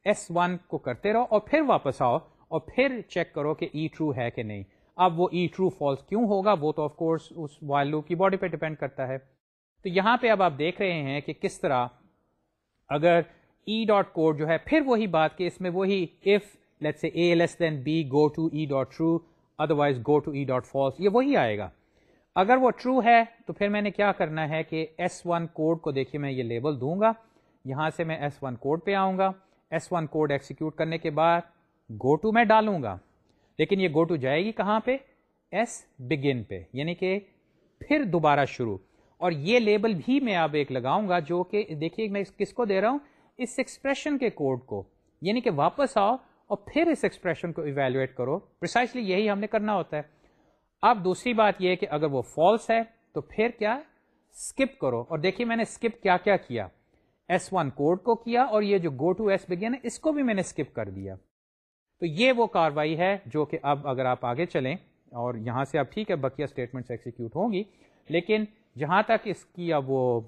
S one کو کرتے رہو اور پھر واپس آؤ اور پھر چیک کرو کہ e ای ٹرو ہے کہ نہیں۔ اب وہ ای ٹرو فالس کیوں ہوگا؟ وہ تو آف کورس اس وائل لوپ کی باڈی پہ ڈپینڈ کرتا ہے۔ تو یہاں پہ اب آپ دیکھ رہے ہیں کہ کس طرح اگر ای ڈاٹ کوڈ جو ہے پھر وہی بات کہ اس میں وہی اف لیٹ سے A less than B go to E dot true otherwise go to E dot false یہ وہی آئے گا۔ اگر وہ ٹرو ہے، تو پھر میں نے کیا کرنا ہے کہ ایس ون کوڈ کو دیکھیے، میں یہ لیبل دوں گا۔ یہاں سے میں ایس ون کوڈ پہ آؤں گا۔ ایس ون کوڈ ایکسیکیوٹ کرنے کے بعد گو ٹو میں ڈالوں گا۔ لیکن یہ گو ٹو جائے گی کہاں پہ؟ ایس بگن پہ۔ یعنی کہ پھر دوبارہ شروع۔ اور یہ لیبل بھی میں اب ایک لگاؤں گا جو کہ، دیکھیے، میں کس کو دے رہا ہوں؟ اس ایکسپریشن کے کوڈ کو۔ یعنی کہ واپس آؤ اور پھر اس ایکسپریشن کو ایویلویٹ کرو۔ پرسائسلی یہی ہم نے کرنا ہوتا ہے۔ اب دوسری بات یہ کہ اگر وہ فالس ہے تو پھر کیا اسکپ کرو۔ اور دیکھیے میں نے اسکپ کیا کیا کیا؟ ایس ون کوڈ کو کیا اور یہ جو گو ٹو ایس بگین ہے، اس کو بھی میں نے اسکپ کر دیا۔ تو یہ وہ کاروائی ہے جو کہ اب اگر آپ آگے چلیں، اور یہاں سے اب ٹھیک ہے بکیا اسٹیٹمنٹس ایکسیکیوٹ ہوں گی۔ لیکن جہاں تک اس کی اب وہ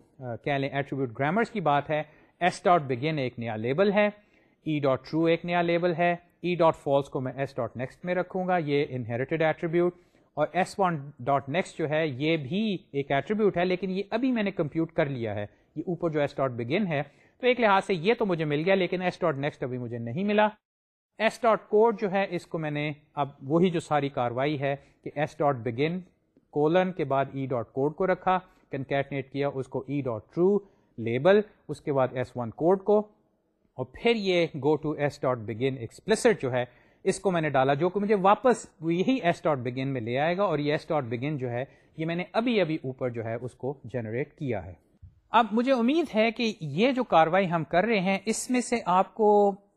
کہہ لیں ایٹریبیوٹ گرامرس کی بات ہے ایس ڈاٹ بگن ایک نیا لیبل ہے ای ڈاٹ ٹرو ایک نیا لیبل ہے ای ڈاٹ فالس کو میں ایس ڈاٹ نیکسٹ میں رکھوں گا۔ یہ انہیریٹیڈ ایٹریبیوٹ اور ایس ون ڈاٹ نیکسٹ جو ہے، یہ بھی ایک ایٹریبیوٹ ہے، لیکن یہ ابھی میں نے کمپیوٹ کر لیا ہے۔ یہ اوپر جو ایس ڈاٹ بگن ہے، تو ایک لحاظ سے یہ تو مجھے مل گیا، لیکن ایس ڈاٹ نیکسٹ ابھی مجھے نہیں ملا۔ ایس ڈاٹ کوڈ جو ہے، اس کو میں نے اب وہی جو ساری کاروائی ہے کہ ایس ڈاٹ بگن کولن کے بعد ای ڈاٹ کوڈ کو رکھا کنکیٹنیٹ کیا، اس کو ای ڈاٹ ٹرو لیبل اس کے بعد ایس ون کوڈ کو۔ اور پھر یہ go to S dot begin explicit جو ہے اس کو میں نے ڈالا، جو کہ مجھے واپس یہی ایس ڈاٹ بگن میں لے آئے گا اور یہ ایس ڈاٹ بگن جو ہے، یہ میں نے ابھی ابھی اوپر جو ہے اس کو جنریٹ کیا ہے۔ اب مجھے امید ہے کہ یہ جو کاروائی ہم کر رہے ہیں، اس میں سے آپ کو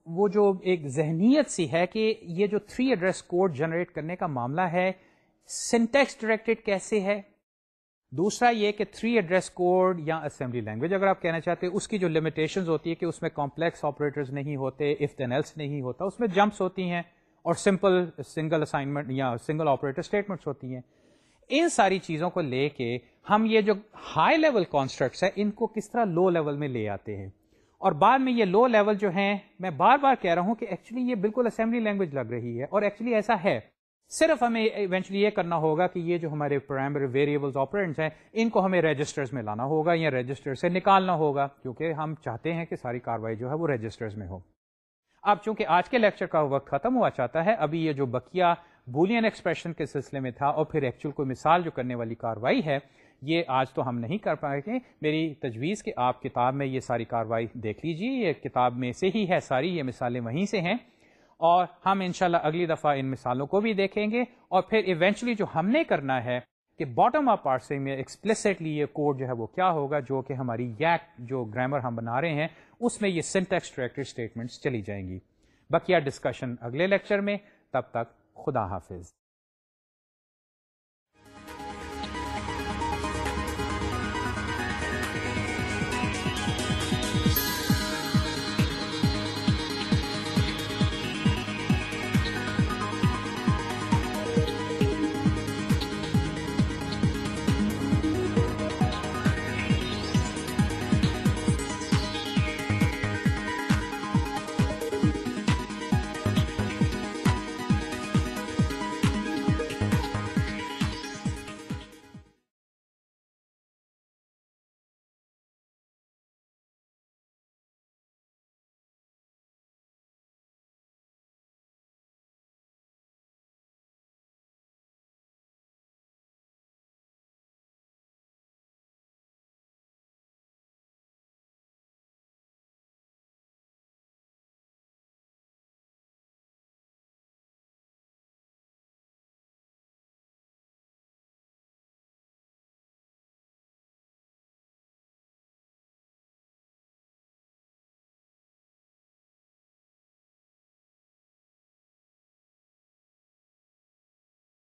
وہ جو ایک ذہنیت سی ہے کہ یہ جو تھری ایڈریس کوڈ جنریٹ کرنے کا معاملہ ہے سنٹیکس ڈائریکٹڈ کیسے ہے؟ دوسرا یہ کہ تھری ایڈریس کوڈ یا اسمبلی لینگویج اگر آپ کہنا چاہتے ہیں، اس کی جو لمیٹیشن ہوتی ہے کہ اس میں کمپلیکس آپریٹرز نہیں ہوتے اف دین ایلس نہیں ہوتا، اس میں جمپس ہوتی ہیں۔ اور سمپل سنگل اسائنمنٹ یا سنگل آپریٹر اسٹیٹمنٹس ہوتی ہیں۔ ان ساری چیزوں کو لے کے ہم یہ جو ہائی لیول کانسٹرکٹس ہیں، ان کو کس طرح لو لیول میں لے آتے ہیں۔ اور بعد میں یہ لو لیول جو ہیں، میں بار بار کہہ رہا ہوں کہ ایکچولی یہ بالکل اسمبلی لینگویج لگ رہی ہے اور ایکچولی ایسا ہے۔ صرف ہمیں ایونچولی یہ کرنا ہوگا کہ یہ جو ہمارے پرائمری ویریبلس آپریٹنس ہیں، ان کو ہمیں رجسٹرز میں لانا ہوگا یا رجسٹر سے نکالنا ہوگا۔ کیونکہ ہم چاہتے ہیں کہ ساری کاروائی جو ہے وہ رجسٹرز میں ہو۔ اب چونکہ آج کے لیکچر کا وقت ختم ہوا چاہتا ہے، ابھی یہ جو بکیا بولین ایکسپریشن کے سلسلے میں تھا اور پھر ایکچوئل کوئی مثال جو کرنے والی کاروائی ہے، یہ آج تو ہم نہیں کر پائے گے۔ میری تجویز کہ آپ کتاب میں یہ ساری کاروائی دیکھ لیجیے یہ کتاب میں سے ہی ہے ساری، یہ مثالیں وہیں سے ہیں۔ اور ہم انشاءاللہ اگلی دفعہ ان مثالوں کو بھی دیکھیں گے۔ اور پھر ایونچولی جو ہم نے کرنا ہے کہ باٹم آپ پارسنگ میں ایکسپلسٹلی یہ کوڈ جو ہے وہ کیا ہوگا جو کہ ہماری یک جو گرامر ہم بنا رہے ہیں، اس میں یہ سنٹیکس ٹریکٹر اسٹیٹمنٹس چلی جائیں گی۔ بقیہ ڈسکشن اگلے لیکچر میں۔ تب تک خدا حافظ۔